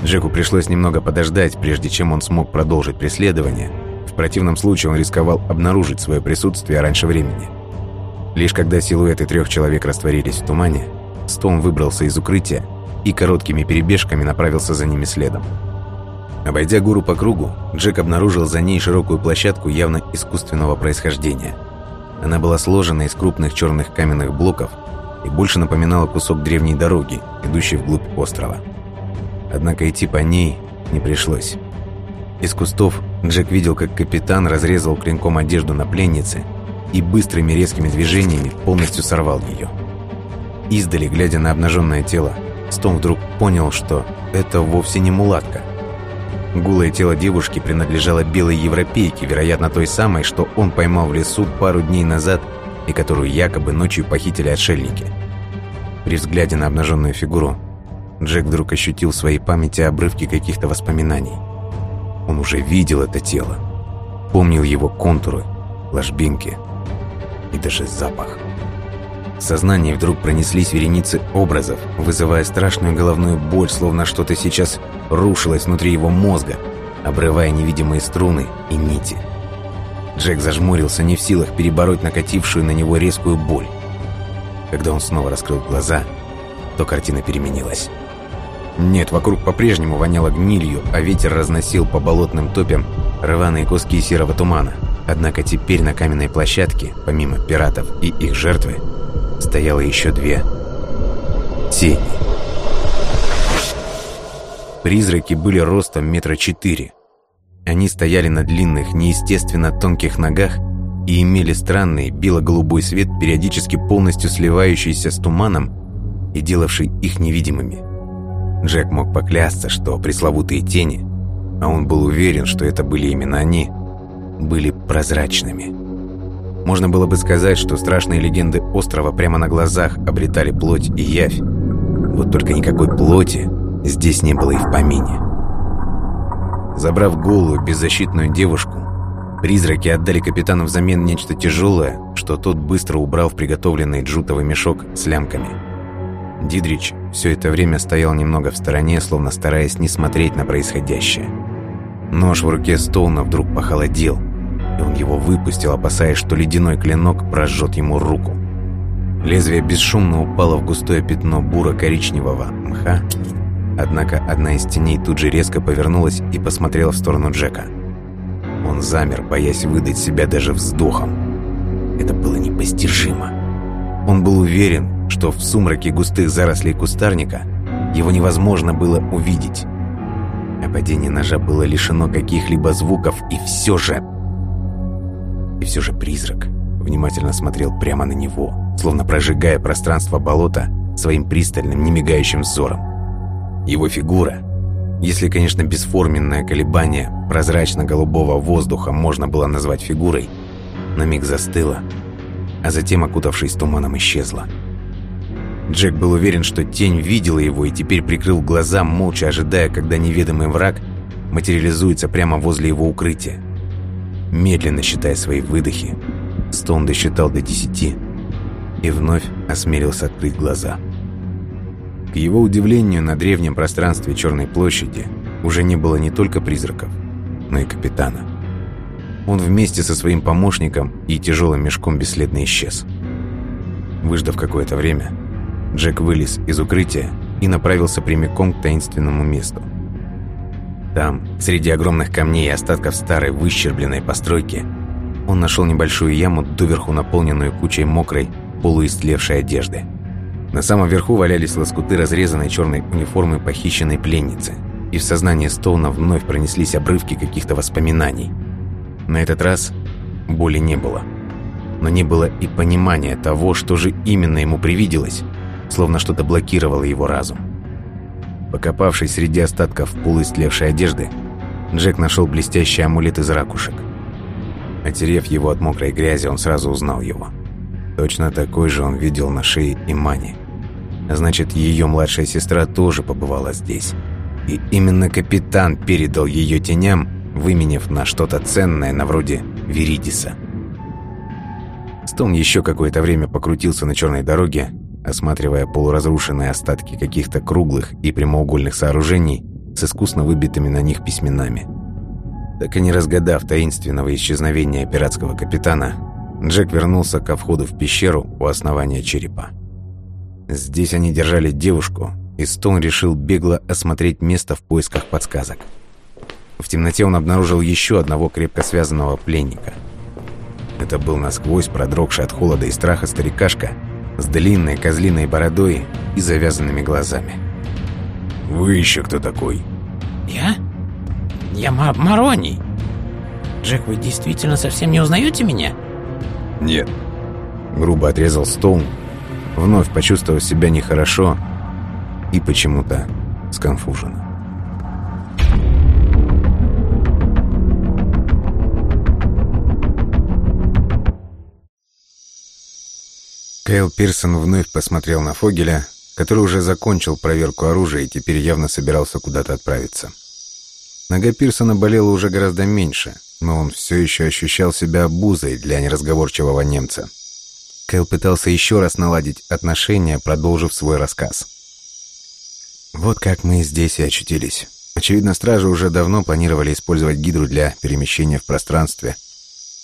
Джеку пришлось немного подождать, прежде чем он смог продолжить преследование, В противном случае он рисковал обнаружить свое присутствие раньше времени. Лишь когда силуэты трех человек растворились в тумане, Стоун выбрался из укрытия и короткими перебежками направился за ними следом. Обойдя гору по кругу, Джек обнаружил за ней широкую площадку явно искусственного происхождения. Она была сложена из крупных черных каменных блоков и больше напоминала кусок древней дороги, идущей вглубь острова. Однако идти по ней не пришлось. Из кустов Джек видел, как капитан разрезал клинком одежду на пленнице и быстрыми резкими движениями полностью сорвал ее. Издали, глядя на обнаженное тело, Стон вдруг понял, что это вовсе не мулатка. Гулое тело девушки принадлежало белой европейке, вероятно, той самой, что он поймал в лесу пару дней назад и которую якобы ночью похитили отшельники. При взгляде на обнаженную фигуру Джек вдруг ощутил в своей памяти обрывки каких-то воспоминаний. Он уже видел это тело, помнил его контуры, ложбинки и даже запах. В сознании вдруг пронеслись вереницы образов, вызывая страшную головную боль, словно что-то сейчас рушилось внутри его мозга, обрывая невидимые струны и нити. Джек зажмурился, не в силах перебороть накатившую на него резкую боль. Когда он снова раскрыл глаза, то картина переменилась. Нет, вокруг по-прежнему воняло гнилью, а ветер разносил по болотным топям рваные куски серого тумана. Однако теперь на каменной площадке, помимо пиратов и их жертвы, стояло еще две тени. Призраки были ростом метра четыре. Они стояли на длинных, неестественно тонких ногах и имели странный бело-голубой свет, периодически полностью сливающийся с туманом и делавший их невидимыми. Джек мог поклясться, что пресловутые тени, а он был уверен, что это были именно они, были прозрачными. Можно было бы сказать, что страшные легенды острова прямо на глазах обретали плоть и явь. Вот только никакой плоти здесь не было и в помине. Забрав голую, беззащитную девушку, призраки отдали капитану взамен нечто тяжелое, что тот быстро убрал в приготовленный джутовый мешок с лямками. Дидрич все это время стоял немного в стороне, словно стараясь не смотреть на происходящее. Нож в руке Стоуна вдруг похолодел – и он его выпустил, опасаясь, что ледяной клинок прожжет ему руку. Лезвие бесшумно упало в густое пятно буро-коричневого мха, однако одна из теней тут же резко повернулась и посмотрела в сторону Джека. Он замер, боясь выдать себя даже вздохом. Это было непостижимо. Он был уверен, что в сумраке густых зарослей кустарника его невозможно было увидеть. А падение ножа было лишено каких-либо звуков, и все же и все же призрак внимательно смотрел прямо на него, словно прожигая пространство болота своим пристальным, немигающим взором. Его фигура, если, конечно, бесформенное колебание прозрачно-голубого воздуха можно было назвать фигурой, на миг застыла, а затем, окутавшись туманом, исчезла. Джек был уверен, что тень видела его и теперь прикрыл глаза, молча ожидая, когда неведомый враг материализуется прямо возле его укрытия. Медленно считая свои выдохи, Стоун досчитал до десяти и вновь осмелился открыть глаза. К его удивлению, на древнем пространстве Черной площади уже не было не только призраков, но и капитана. Он вместе со своим помощником и тяжелым мешком бесследно исчез. Выждав какое-то время, Джек вылез из укрытия и направился прямиком к таинственному месту. Там, среди огромных камней и остатков старой выщербленной постройки, он нашел небольшую яму, доверху наполненную кучей мокрой, полуистлевшей одежды. На самом верху валялись лоскуты разрезанной черной униформы похищенной пленницы, и в сознании Стоуна вновь пронеслись обрывки каких-то воспоминаний. На этот раз боли не было. Но не было и понимания того, что же именно ему привиделось, словно что-то блокировало его разум. Покопавшись среди остатков полуистлевшей одежды, Джек нашел блестящий амулет из ракушек. Отерев его от мокрой грязи, он сразу узнал его. Точно такой же он видел на шее Имани. Значит, ее младшая сестра тоже побывала здесь. И именно капитан передал ее теням, выменив на что-то ценное, на вроде Веридиса. Стон еще какое-то время покрутился на черной дороге, осматривая полуразрушенные остатки каких-то круглых и прямоугольных сооружений с искусно выбитыми на них письменами. Так и не разгадав таинственного исчезновения пиратского капитана, Джек вернулся ко входу в пещеру у основания черепа. Здесь они держали девушку, и Стоун решил бегло осмотреть место в поисках подсказок. В темноте он обнаружил еще одного крепко связанного пленника. Это был насквозь продрогший от холода и страха старикашка с длинной козлиной бородой и завязанными глазами. «Вы еще кто такой?» «Я? Я Мар Мароний. Джек, вы действительно совсем не узнаете меня?» «Нет». Грубо отрезал Стоун, вновь почувствовав себя нехорошо и почему-то сконфуженно. Кайл Пирсон вновь посмотрел на Фогеля, который уже закончил проверку оружия и теперь явно собирался куда-то отправиться. Нога Пирсона болела уже гораздо меньше, но он все еще ощущал себя обузой для неразговорчивого немца. Кэл пытался еще раз наладить отношения, продолжив свой рассказ. Вот как мы здесь и очутились. Очевидно, стражи уже давно планировали использовать гидру для перемещения в пространстве,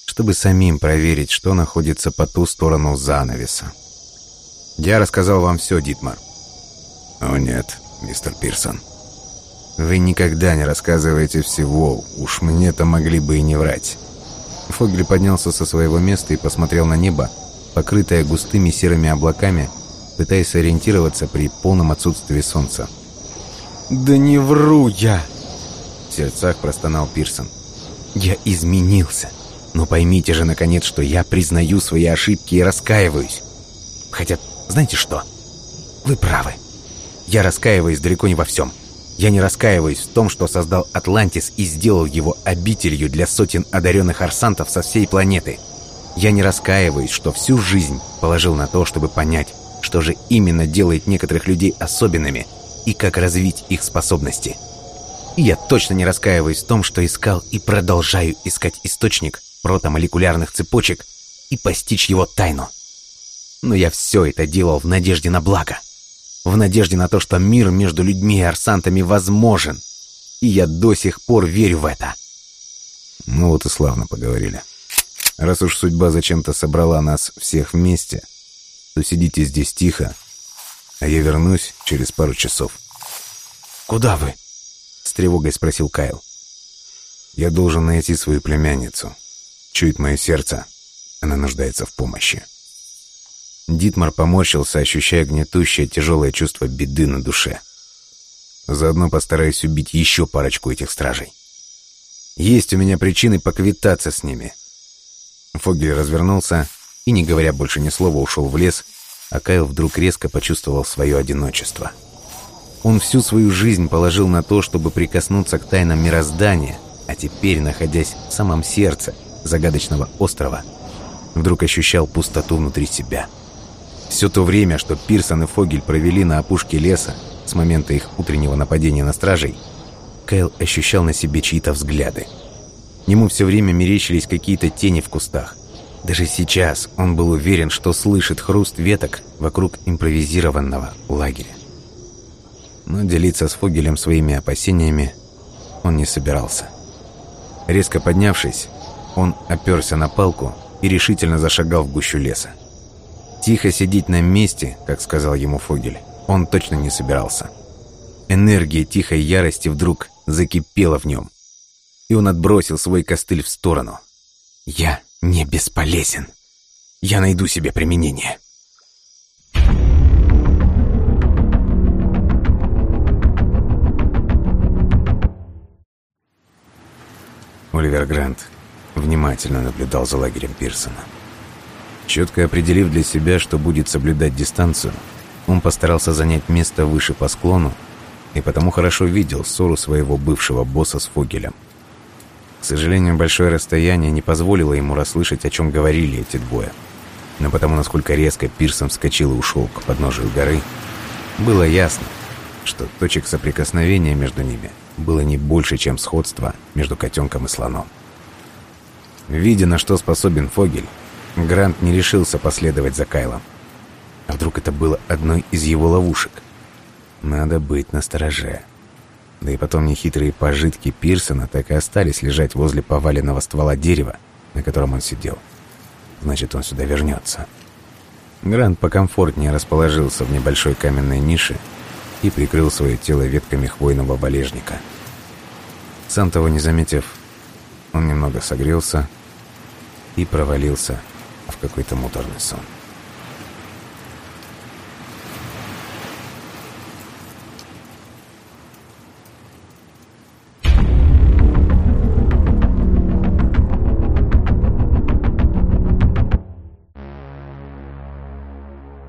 чтобы самим проверить, что находится по ту сторону занавеса. Я рассказал вам все, Дитмар. О нет, мистер Пирсон. Вы никогда не рассказываете всего, уж мне-то могли бы и не врать. Фогель поднялся со своего места и посмотрел на небо, покрытое густыми серыми облаками, пытаясь ориентироваться при полном отсутствии солнца. «Да не вру я!» В сердцах простонал Пирсон. «Я изменился. Но поймите же, наконец, что я признаю свои ошибки и раскаиваюсь. Хотя, знаете что? Вы правы. Я раскаиваюсь далеко не во всем. Я не раскаиваюсь в том, что создал Атлантис и сделал его обителью для сотен одаренных арсантов со всей планеты. Я не раскаиваюсь, что всю жизнь положил на то, чтобы понять, что же именно делает некоторых людей особенными и как развить их способности. И я точно не раскаиваюсь в том, что искал и продолжаю искать источник протомолекулярных цепочек и постичь его тайну. Но я все это делал в надежде на благо. В надежде на то, что мир между людьми и арсантами возможен. И я до сих пор верю в это. Ну вот и славно поговорили. Раз уж судьба зачем-то собрала нас всех вместе, то сидите здесь тихо, а я вернусь через пару часов. «Куда вы?» — с тревогой спросил Кайл. «Я должен найти свою племянницу. Чует мое сердце. Она нуждается в помощи». Дитмар поморщился, ощущая гнетущее тяжелое чувство беды на душе. Заодно постараюсь убить еще парочку этих стражей. Есть у меня причины поквитаться с ними. Фогель развернулся и, не говоря больше ни слова, ушел в лес, а Кайл вдруг резко почувствовал свое одиночество. Он всю свою жизнь положил на то, чтобы прикоснуться к тайнам мироздания, а теперь, находясь в самом сердце загадочного острова, вдруг ощущал пустоту внутри себя. Все то время, что Пирсон и Фогель провели на опушке леса с момента их утреннего нападения на стражей, Кайл ощущал на себе чьи-то взгляды. Ему все время мерещились какие-то тени в кустах, даже сейчас он был уверен, что слышит хруст веток вокруг импровизированного лагеря. Но делиться с Фогелем своими опасениями он не собирался. Резко поднявшись, он оперся на палку и решительно зашагал в гущу леса. Тихо сидеть на месте, как сказал ему Фогель, он точно не собирался. Энергия тихой ярости вдруг закипела в нем, и он отбросил свой костыль в сторону. «Я не бесполезен. Я найду себе применение. Оливер Грант внимательно наблюдал за лагерем Пирсона. Четко определив для себя, что будет соблюдать дистанцию, он постарался занять место выше по склону и потому хорошо видел ссору своего бывшего босса с Фогелем. К сожалению, большое расстояние не позволило ему расслышать, о чем говорили эти двое. Но потому, насколько резко Пирсон вскочил и ушел к подножию горы, было ясно, что точек соприкосновения между ними было не больше, чем сходство между котенком и слоном. Видя, на что способен Фогель, Грант не решился последовать за Кайлом. А вдруг это было одной из его ловушек? Надо быть настороже. Да и потом нехитрые пожитки Пирсона так и остались лежать возле поваленного ствола дерева, на котором он сидел. Значит, он сюда вернется. Грант покомфортнее расположился в небольшой каменной нише и прикрыл свое тело ветками хвойного болежника. Сам того не заметив, он немного согрелся и провалился в какой-то муторный сон.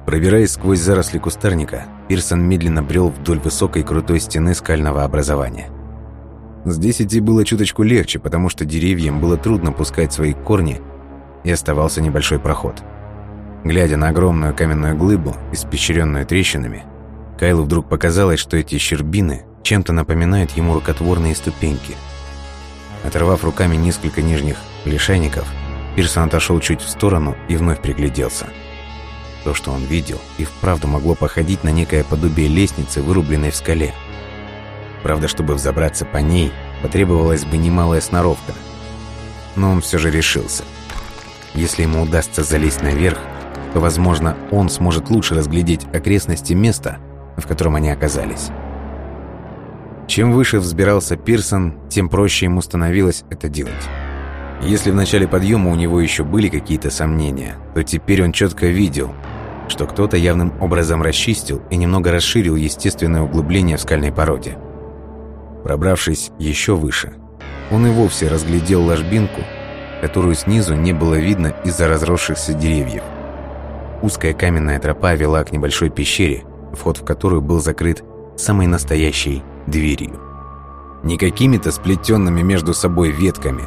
Пробираясь сквозь заросли кустарника, Пирсон медленно брел вдоль высокой крутой стены скального образования. Здесь идти было чуточку легче, потому что деревьям было трудно пускать свои корни, и оставался небольшой проход. Глядя на огромную каменную глыбу, испещренную трещинами, Кайлу вдруг показалось, что эти щербины чем-то напоминают ему рукотворные ступеньки. Оторвав руками несколько нижних лишайников, Пирсон отошел чуть в сторону и вновь пригляделся – то, что он видел, и вправду могло походить на некое подобие лестницы, вырубленной в скале. Правда, чтобы взобраться по ней, потребовалась бы немалая сноровка. Но он все же решился. Если ему удастся залезть наверх, то, возможно, он сможет лучше разглядеть окрестности места, в котором они оказались. Чем выше взбирался Пирсон, тем проще ему становилось это делать. Если в начале подъема у него еще были какие-то сомнения, то теперь он четко видел, что кто-то явным образом расчистил и немного расширил естественное углубление в скальной породе. Пробравшись еще выше, он и вовсе разглядел ложбинку, которую снизу не было видно из-за разросшихся деревьев. Узкая каменная тропа вела к небольшой пещере, вход в которую был закрыт самой настоящей дверью. Не какими-то сплетенными между собой ветками,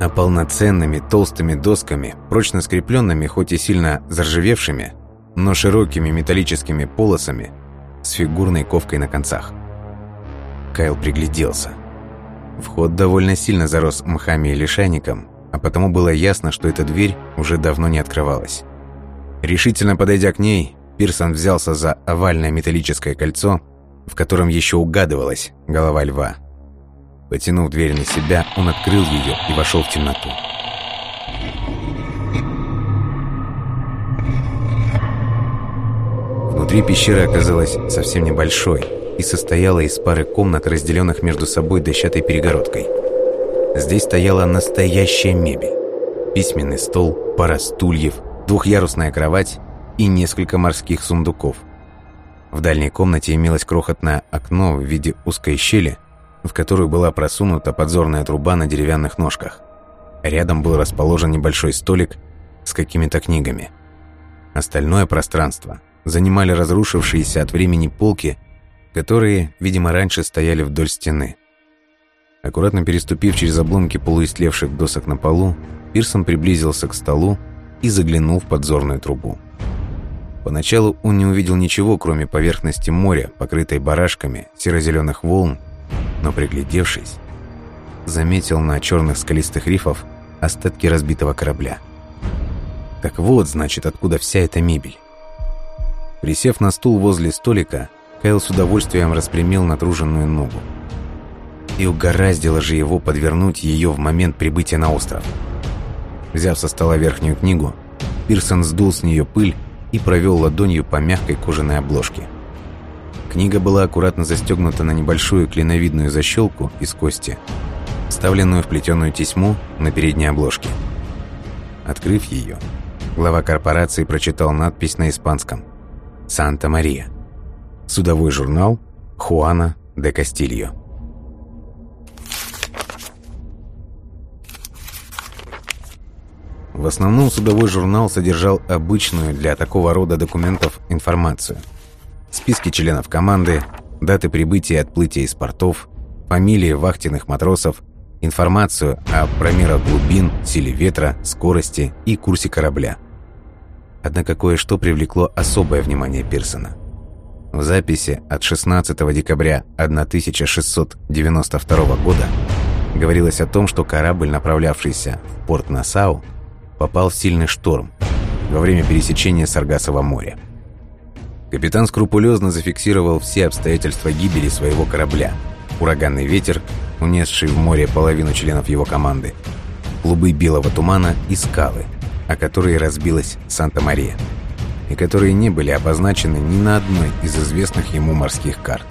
а полноценными толстыми досками, прочно скрепленными, хоть и сильно заржавевшими, но широкими металлическими полосами с фигурной ковкой на концах. Кайл пригляделся. Вход довольно сильно зарос мхами и лишайником, а потому было ясно, что эта дверь уже давно не открывалась. Решительно подойдя к ней, Пирсон взялся за овальное металлическое кольцо, в котором еще угадывалась голова льва. Потянув дверь на себя, он открыл ее и вошел в темноту. Внутри пещера оказалась совсем небольшой и состояла из пары комнат, разделенных между собой дощатой перегородкой. Здесь стояла настоящая мебель. Письменный стол, пара стульев, двухъярусная кровать и несколько морских сундуков. В дальней комнате имелось крохотное окно в виде узкой щели, в которую была просунута подзорная труба на деревянных ножках. Рядом был расположен небольшой столик с какими-то книгами. Остальное пространство занимали разрушившиеся от времени полки, которые, видимо, раньше стояли вдоль стены. Аккуратно переступив через обломки полуистлевших досок на полу, Пирсон приблизился к столу и заглянул в подзорную трубу. Поначалу он не увидел ничего, кроме поверхности моря, покрытой барашками серо-зеленых волн, но приглядевшись, заметил на черных скалистых рифов остатки разбитого корабля. Так вот, значит, откуда вся эта мебель. Присев на стул возле столика, Кайл с удовольствием распрямил натруженную ногу. И угораздило же его подвернуть ее в момент прибытия на остров. Взяв со стола верхнюю книгу, Пирсон сдул с нее пыль и провел ладонью по мягкой кожаной обложке. Книга была аккуратно застегнута на небольшую клиновидную защелку из кости, вставленную в плетеную тесьму на передней обложке. Открыв ее, глава корпорации прочитал надпись на испанском – Санта-Мария. Судовой журнал Хуана де Кастильо. В основном судовой журнал содержал обычную для такого рода документов информацию. Списки членов команды, даты прибытия и отплытия из портов, фамилии вахтенных матросов, информацию о промерах глубин, силе ветра, скорости и курсе корабля – Однако кое-что привлекло особое внимание Пирсона. В записи от 16 декабря 1692 года говорилось о том, что корабль, направлявшийся в порт Насау, попал в сильный шторм во время пересечения Саргасова моря. Капитан скрупулезно зафиксировал все обстоятельства гибели своего корабля, ураганный ветер, унесший в море половину членов его команды, клубы белого тумана и скалы, о которые разбилась Санта-Мария, и которые не были обозначены ни на одной из известных ему морских карт.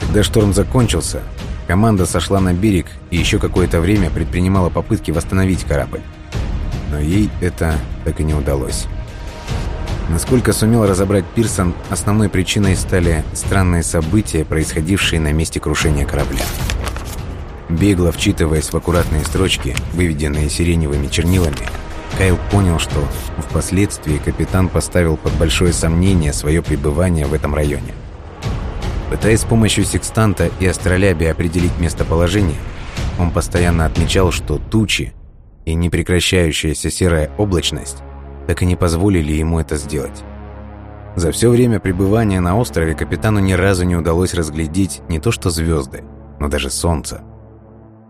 Когда шторм закончился, команда сошла на берег и еще какое-то время предпринимала попытки восстановить корабль. Но ей это так и не удалось. Насколько сумел разобрать Пирсон, основной причиной стали странные события, происходившие на месте крушения корабля. Бегло вчитываясь в аккуратные строчки, выведенные сиреневыми чернилами, Кайл понял, что впоследствии капитан поставил под большое сомнение свое пребывание в этом районе. Пытаясь с помощью секстанта и астролябия определить местоположение, он постоянно отмечал, что тучи и непрекращающаяся серая облачность так и не позволили ему это сделать. За все время пребывания на острове капитану ни разу не удалось разглядеть не то что звезды, но даже солнце.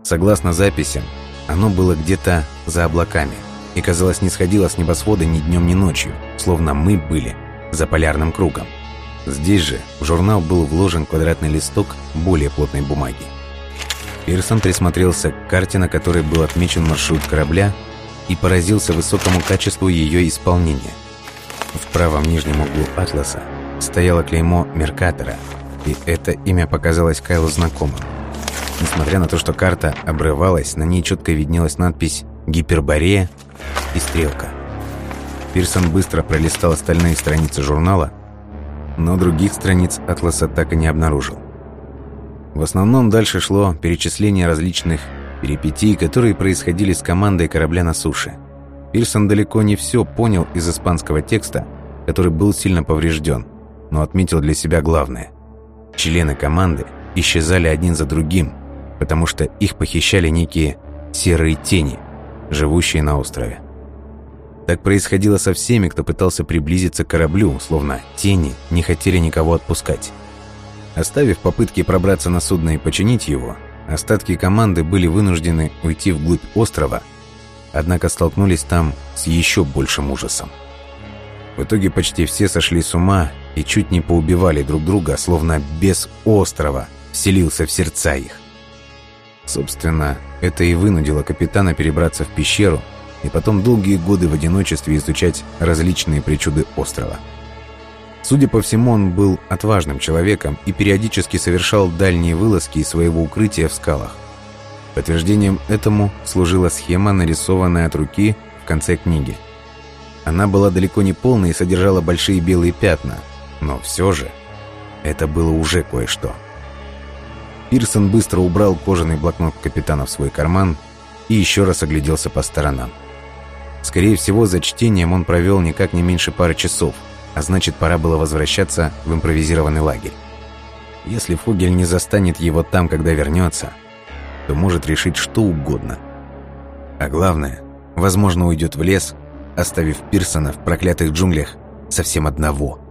Согласно записям, оно было где-то за облаками и, казалось, не сходило с небосвода ни днем, ни ночью, словно мы были за полярным кругом. Здесь же в журнал был вложен квадратный листок более плотной бумаги. Пирсон присмотрелся к карте, на которой был отмечен маршрут корабля и поразился высокому качеству ее исполнения. В правом нижнем углу атласа стояло клеймо Меркатора, и это имя показалось Кайлу знакомым. Несмотря на то, что карта обрывалась, на ней четко виднелась надпись «Гиперборея» и «Стрелка». Пирсон быстро пролистал остальные страницы журнала, но других страниц атласа так и не обнаружил. В основном дальше шло перечисление различных перипетий, которые происходили с командой корабля на суше. Пирсон далеко не все понял из испанского текста, который был сильно поврежден, но отметил для себя главное. Члены команды исчезали один за другим, потому что их похищали некие серые тени, живущие на острове. Так происходило со всеми, кто пытался приблизиться к кораблю, словно тени не хотели никого отпускать. Оставив попытки пробраться на судно и починить его, Остатки команды были вынуждены уйти вглубь острова, однако столкнулись там с еще большим ужасом. В итоге почти все сошли с ума и чуть не поубивали друг друга, словно без острова вселился в сердца их. Собственно, это и вынудило капитана перебраться в пещеру и потом долгие годы в одиночестве изучать различные причуды острова. Судя по всему, он был отважным человеком и периодически совершал дальние вылазки из своего укрытия в скалах. Подтверждением этому служила схема, нарисованная от руки в конце книги. Она была далеко не полной и содержала большие белые пятна, но все же это было уже кое-что. Пирсон быстро убрал кожаный блокнот капитана в свой карман и еще раз огляделся по сторонам. Скорее всего, за чтением он провел никак не меньше пары часов – а значит, пора было возвращаться в импровизированный лагерь. Если Фогель не застанет его там, когда вернется, то может решить что угодно. А главное, возможно, уйдет в лес, оставив Пирсона в проклятых джунглях совсем одного –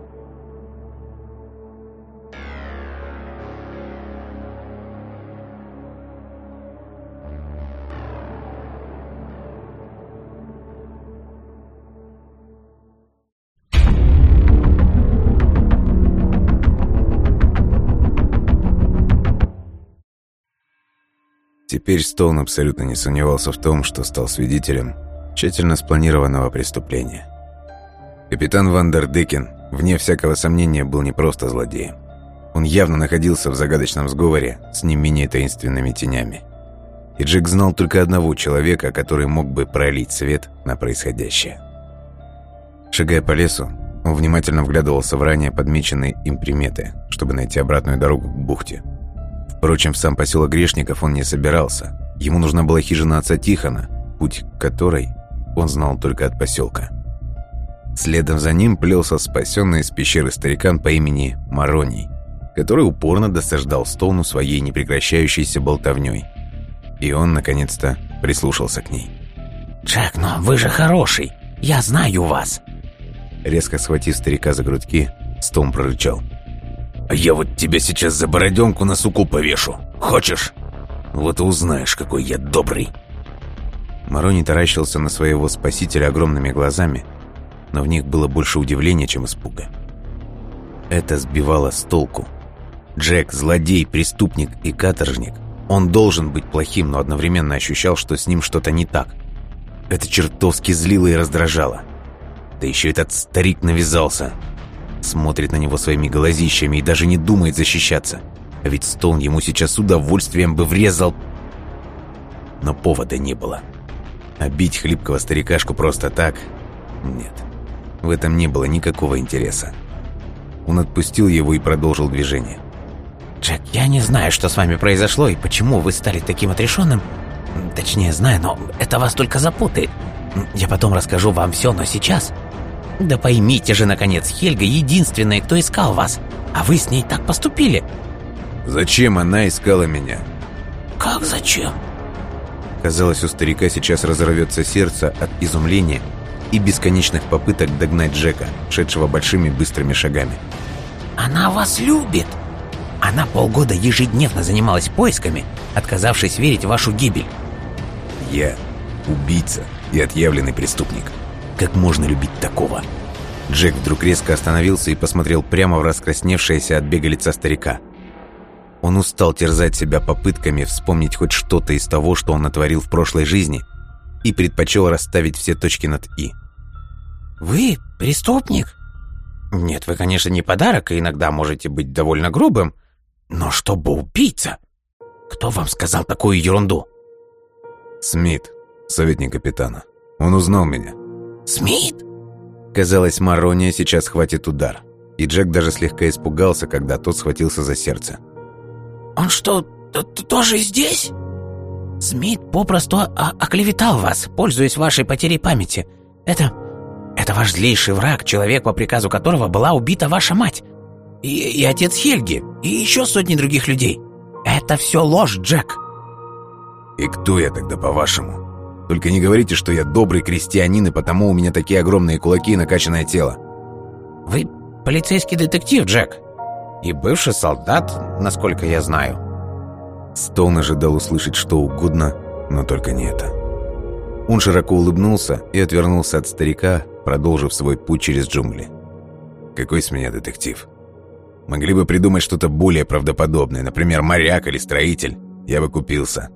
Теперь Стоун абсолютно не сомневался в том, что стал свидетелем тщательно спланированного преступления. Капитан Вандердекен, вне всякого сомнения, был не просто злодеем. Он явно находился в загадочном сговоре с не менее таинственными тенями. И Джек знал только одного человека, который мог бы пролить свет на происходящее. Шагая по лесу, он внимательно вглядывался в ранее подмеченные им приметы, чтобы найти обратную дорогу к бухте – Впрочем, в сам поселок Грешников он не собирался. Ему нужна была хижина отца Тихона, путь к которой он знал только от поселка. Следом за ним плелся спасенный из пещеры старикан по имени Мароний, который упорно досаждал Стоуну своей непрекращающейся болтовней. И он, наконец-то, прислушался к ней. «Джек, но вы же хороший! Я знаю вас!» Резко схватив старика за грудки, Стоун прорычал – я вот тебя сейчас за бороденку на суку повешу. Хочешь? Вот и узнаешь, какой я добрый». Марони таращился на своего спасителя огромными глазами, но в них было больше удивления, чем испуга. Это сбивало с толку. Джек – злодей, преступник и каторжник. Он должен быть плохим, но одновременно ощущал, что с ним что-то не так. Это чертовски злило и раздражало. Да еще этот старик навязался. Смотрит на него своими глазищами и даже не думает защищаться. Ведь Стоун ему сейчас с удовольствием бы врезал. Но повода не было. А бить хлипкого старикашку просто так? Нет. В этом не было никакого интереса. Он отпустил его и продолжил движение. «Джек, я не знаю, что с вами произошло и почему вы стали таким отрешенным. Точнее, знаю, но это вас только запутает. Я потом расскажу вам все, но сейчас... Да поймите же, наконец, Хельга единственная, кто искал вас. А вы с ней так поступили. Зачем она искала меня? Как зачем? Казалось, у старика сейчас разорвется сердце от изумления и бесконечных попыток догнать Джека, шедшего большими быстрыми шагами. Она вас любит. Она полгода ежедневно занималась поисками, отказавшись верить в вашу гибель. Я убийца и отъявленный преступник. Как можно любить такого? Джек вдруг резко остановился и посмотрел прямо в раскрасневшееся от бега лица старика. Он устал терзать себя попытками вспомнить хоть что-то из того, что он натворил в прошлой жизни, и предпочел расставить все точки над «и». «Вы преступник?» «Нет, вы, конечно, не подарок, и иногда можете быть довольно грубым, но чтобы убийца? Кто вам сказал такую ерунду?» «Смит, советник капитана. Он узнал меня». «Смит?» Казалось, Марония сейчас хватит удар, и Джек даже слегка испугался, когда тот схватился за сердце. «Он что, тоже здесь?» Смит попросту оклеветал вас, пользуясь вашей потерей памяти. Это... это ваш злейший враг, человек, по приказу которого была убита ваша мать. И, и отец Хельги, и еще сотни других людей. Это все ложь, Джек. И кто я тогда, по-вашему? Только не говорите, что я добрый крестьянин, и потому у меня такие огромные кулаки и накачанное тело. Вы полицейский детектив, Джек. И бывший солдат, насколько я знаю. Стоун ожидал услышать что угодно, но только не это. Он широко улыбнулся и отвернулся от старика, продолжив свой путь через джунгли. «Какой с меня детектив? Могли бы придумать что-то более правдоподобное, например, моряк или строитель. Я бы купился».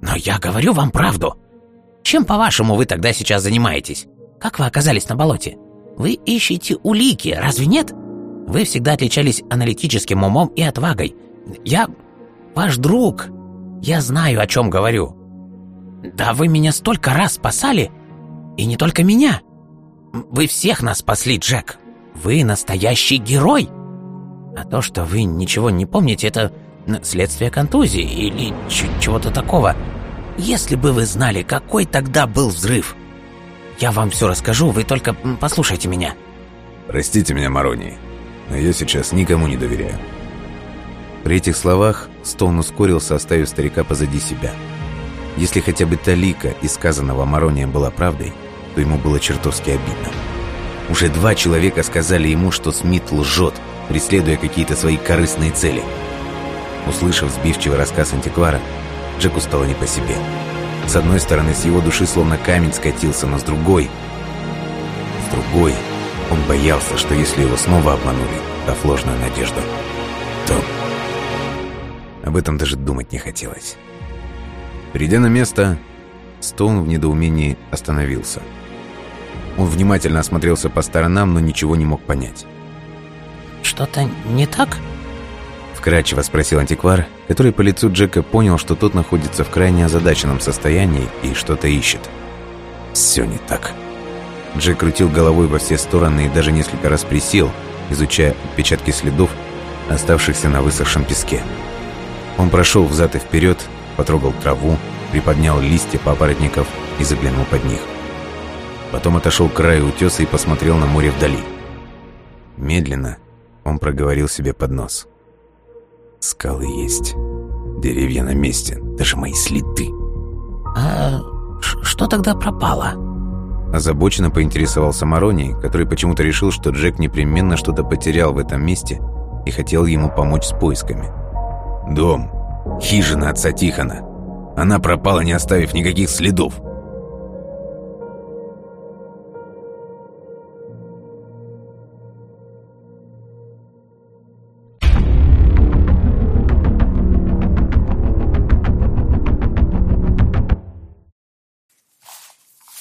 «Но я говорю вам правду. Чем, по-вашему, вы тогда сейчас занимаетесь? Как вы оказались на болоте? Вы ищете улики, разве нет? Вы всегда отличались аналитическим умом и отвагой. Я ваш друг. Я знаю, о чем говорю. Да вы меня столько раз спасали. И не только меня. Вы всех нас спасли, Джек. Вы настоящий герой. А то, что вы ничего не помните, это следствие контузии или чего-то такого. Если бы вы знали, какой тогда был взрыв. Я вам все расскажу, вы только послушайте меня. Простите меня, Марони, но я сейчас никому не доверяю. При этих словах Стоун ускорился, оставив старика позади себя. Если хотя бы талика из сказанного Маронием была правдой, то ему было чертовски обидно. Уже два человека сказали ему, что Смит лжет, преследуя какие-то свои корыстные цели. Услышав сбивчивый рассказ антиквара, Джеку стало не по себе. С одной стороны, с его души словно камень скатился, но с другой... С другой, он боялся, что если его снова обманули, дав ложную надежду, то об этом даже думать не хотелось. Придя на место, Стоун в недоумении остановился. Он внимательно осмотрелся по сторонам, но ничего не мог понять. «Что-то не так?» Вкратчиво спросил антиквар, который по лицу Джека понял, что тот находится в крайне озадаченном состоянии и что-то ищет. Все не так. Джек крутил головой во все стороны и даже несколько раз присел, изучая отпечатки следов, оставшихся на высохшем песке. Он прошел взад и вперед, потрогал траву, приподнял листья папоротников и заглянул под них. Потом отошел к краю утеса и посмотрел на море вдали. Медленно он проговорил себе под нос. «Скалы есть, деревья на месте, даже мои следы». «А что тогда пропало?» Озабоченно поинтересовался Мароний, который почему-то решил, что Джек непременно что-то потерял в этом месте и хотел ему помочь с поисками. Дом. Хижина отца Тихона. Она пропала, не оставив никаких следов.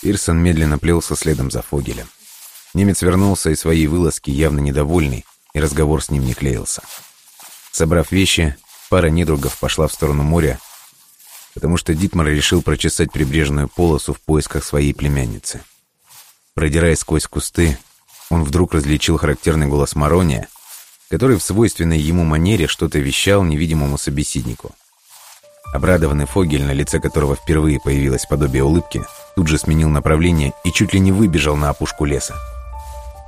Пирсон медленно плелся следом за Фогелем. Немец вернулся из своей вылазки явно недовольный, и разговор с ним не клеился. Собрав вещи, пара недругов пошла в сторону моря, потому что Дитмар решил прочесать прибрежную полосу в поисках своей племянницы. Продираясь сквозь кусты, он вдруг различил характерный голос Марония, который в свойственной ему манере что-то вещал невидимому собеседнику. Обрадованный Фогель, на лице которого впервые появилось подобие улыбки, тут же сменил направление и чуть ли не выбежал на опушку леса.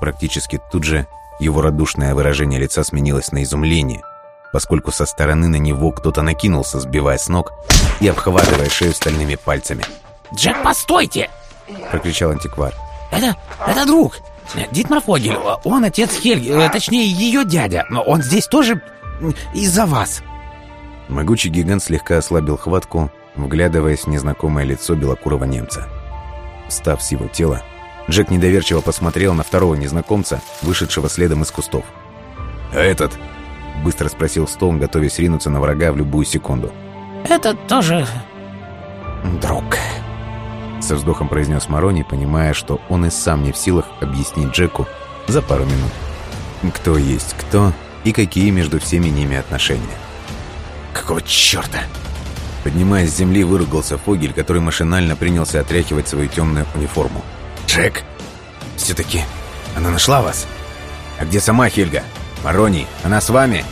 Практически тут же его радушное выражение лица сменилось на изумление, поскольку со стороны на него кто-то накинулся, сбивая с ног и обхватывая шею стальными пальцами. «Джек, постойте!» — прокричал антиквар. «Это... это друг! Дитмар Фогель, он отец Хельги, э, точнее, ее дядя, но он здесь тоже из-за вас!» Могучий гигант слегка ослабил хватку, вглядываясь в незнакомое лицо белокурого немца. Встав с его тела, Джек недоверчиво посмотрел на второго незнакомца, вышедшего следом из кустов. «А этот?» — быстро спросил Стоун, готовясь ринуться на врага в любую секунду. «Это тоже... друг», — со вздохом произнес Марони, понимая, что он и сам не в силах объяснить Джеку за пару минут, кто есть кто и какие между всеми ними отношения. «Какого черта?» Поднимаясь с земли, выругался Фогель, который машинально принялся отряхивать свою темную униформу. «Джек, все-таки она нашла вас? А где сама Хельга? Марони, она с вами?»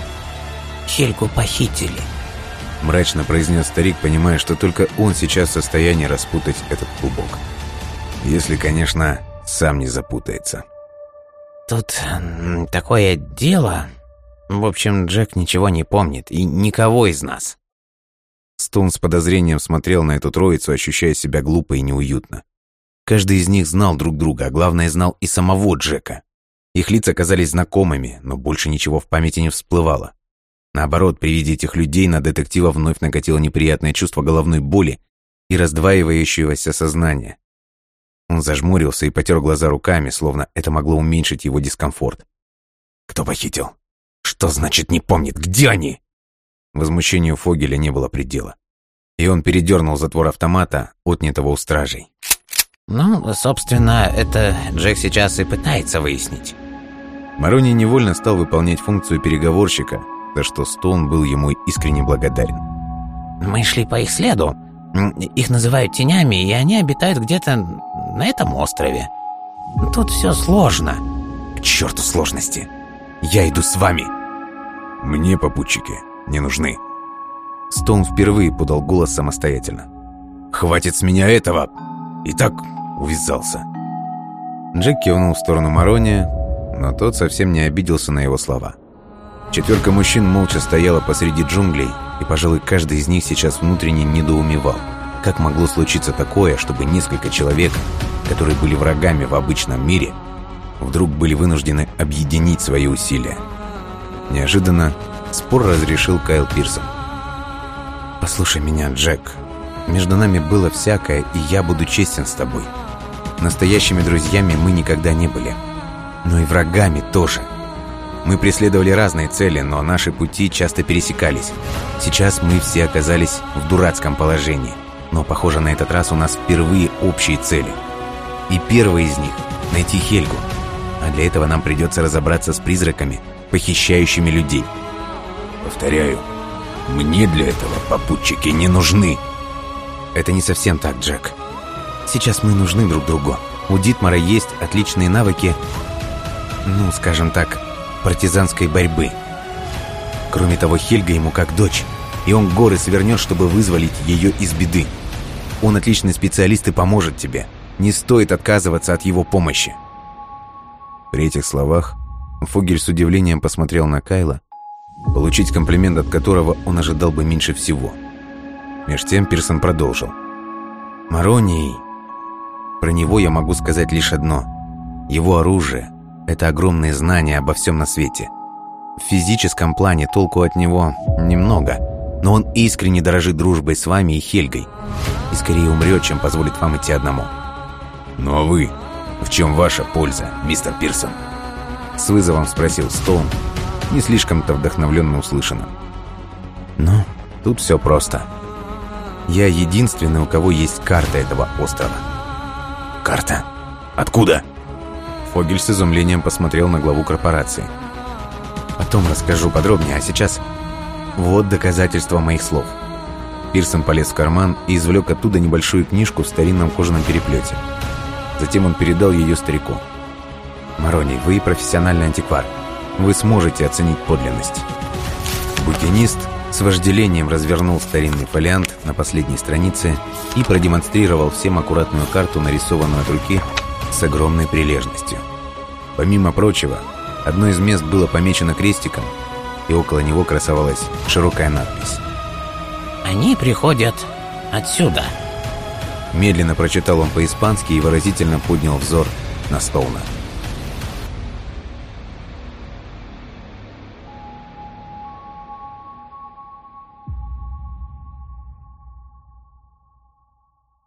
«Хельгу похитили», — мрачно произнес старик, понимая, что только он сейчас в состоянии распутать этот клубок. Если, конечно, сам не запутается. «Тут такое дело...» В общем, Джек ничего не помнит, и никого из нас. Стоун с подозрением смотрел на эту троицу, ощущая себя глупо и неуютно. Каждый из них знал друг друга, а главное, знал и самого Джека. Их лица казались знакомыми, но больше ничего в памяти не всплывало. Наоборот, при виде этих людей на детектива вновь накатило неприятное чувство головной боли и раздваивающегося сознания. Он зажмурился и потер глаза руками, словно это могло уменьшить его дискомфорт. «Кто похитил? Что значит не помнит? Где они?» Возмущению Фогеля не было предела. И он передернул затвор автомата, отнятого у стражей. Ну, собственно, это Джек сейчас и пытается выяснить. Марони невольно стал выполнять функцию переговорщика, за что Стоун был ему искренне благодарен. Мы шли по их следу. Их называют тенями, и они обитают где-то на этом острове. Тут все сложно. К черту сложности. Я иду с вами. Мне попутчики не нужны. Стоун впервые подал голос самостоятельно. «Хватит с меня этого! И так увязался. Джек кивнул в сторону Марония, но тот совсем не обиделся на его слова. Четверка мужчин молча стояла посреди джунглей, и, пожалуй, каждый из них сейчас внутренне недоумевал. Как могло случиться такое, чтобы несколько человек, которые были врагами в обычном мире, вдруг были вынуждены объединить свои усилия? Неожиданно спор разрешил Кайл Пирсон. «Послушай меня, Джек. Между нами было всякое, и я буду честен с тобой. Настоящими друзьями мы никогда не были. Но и врагами тоже. Мы преследовали разные цели, но наши пути часто пересекались. Сейчас мы все оказались в дурацком положении. Но, похоже, на этот раз у нас впервые общие цели. И первая из них — найти Хельгу. А для этого нам придется разобраться с призраками, похищающими людей. Повторяю, мне для этого попутчики не нужны. Это не совсем так, Джек. Сейчас мы нужны друг другу. У Дитмара есть отличные навыки, ну, скажем так, партизанской борьбы. Кроме того, Хельга ему как дочь, и он горы свернет, чтобы вызволить ее из беды. Он отличный специалист и поможет тебе. Не стоит отказываться от его помощи. При этих словах Фогель с удивлением посмотрел на Кайла, получить комплимент от которого он ожидал бы меньше всего. Меж тем Пирсон продолжил. «Мароний про него я могу сказать лишь одно. Его оружие — это огромные знания обо всем на свете. В физическом плане толку от него немного, но он искренне дорожит дружбой с вами и Хельгой. И скорее умрет, чем позволит вам идти одному. «Ну а вы? В чем ваша польза, мистер Пирсон?» С вызовом спросил Стоун, не слишком-то вдохновленно услышанным. «Ну, тут все просто. Я единственный, у кого есть карта этого острова». карта. Откуда?» Фогель с изумлением посмотрел на главу корпорации. «Потом расскажу подробнее, а сейчас вот доказательства моих слов». Пирсон полез в карман и извлек оттуда небольшую книжку в старинном кожаном переплете. Затем он передал ее старику. «Мароний, вы профессиональный антиквар. Вы сможете оценить подлинность». Букинист с вожделением развернул старинный фолиант на последней странице и продемонстрировал всем аккуратную карту, нарисованную от руки с огромной прилежностью. Помимо прочего, одно из мест было помечено крестиком, и около него красовалась широкая надпись. «Они приходят отсюда». Медленно прочитал он по-испански и выразительно поднял взор на Стоуна.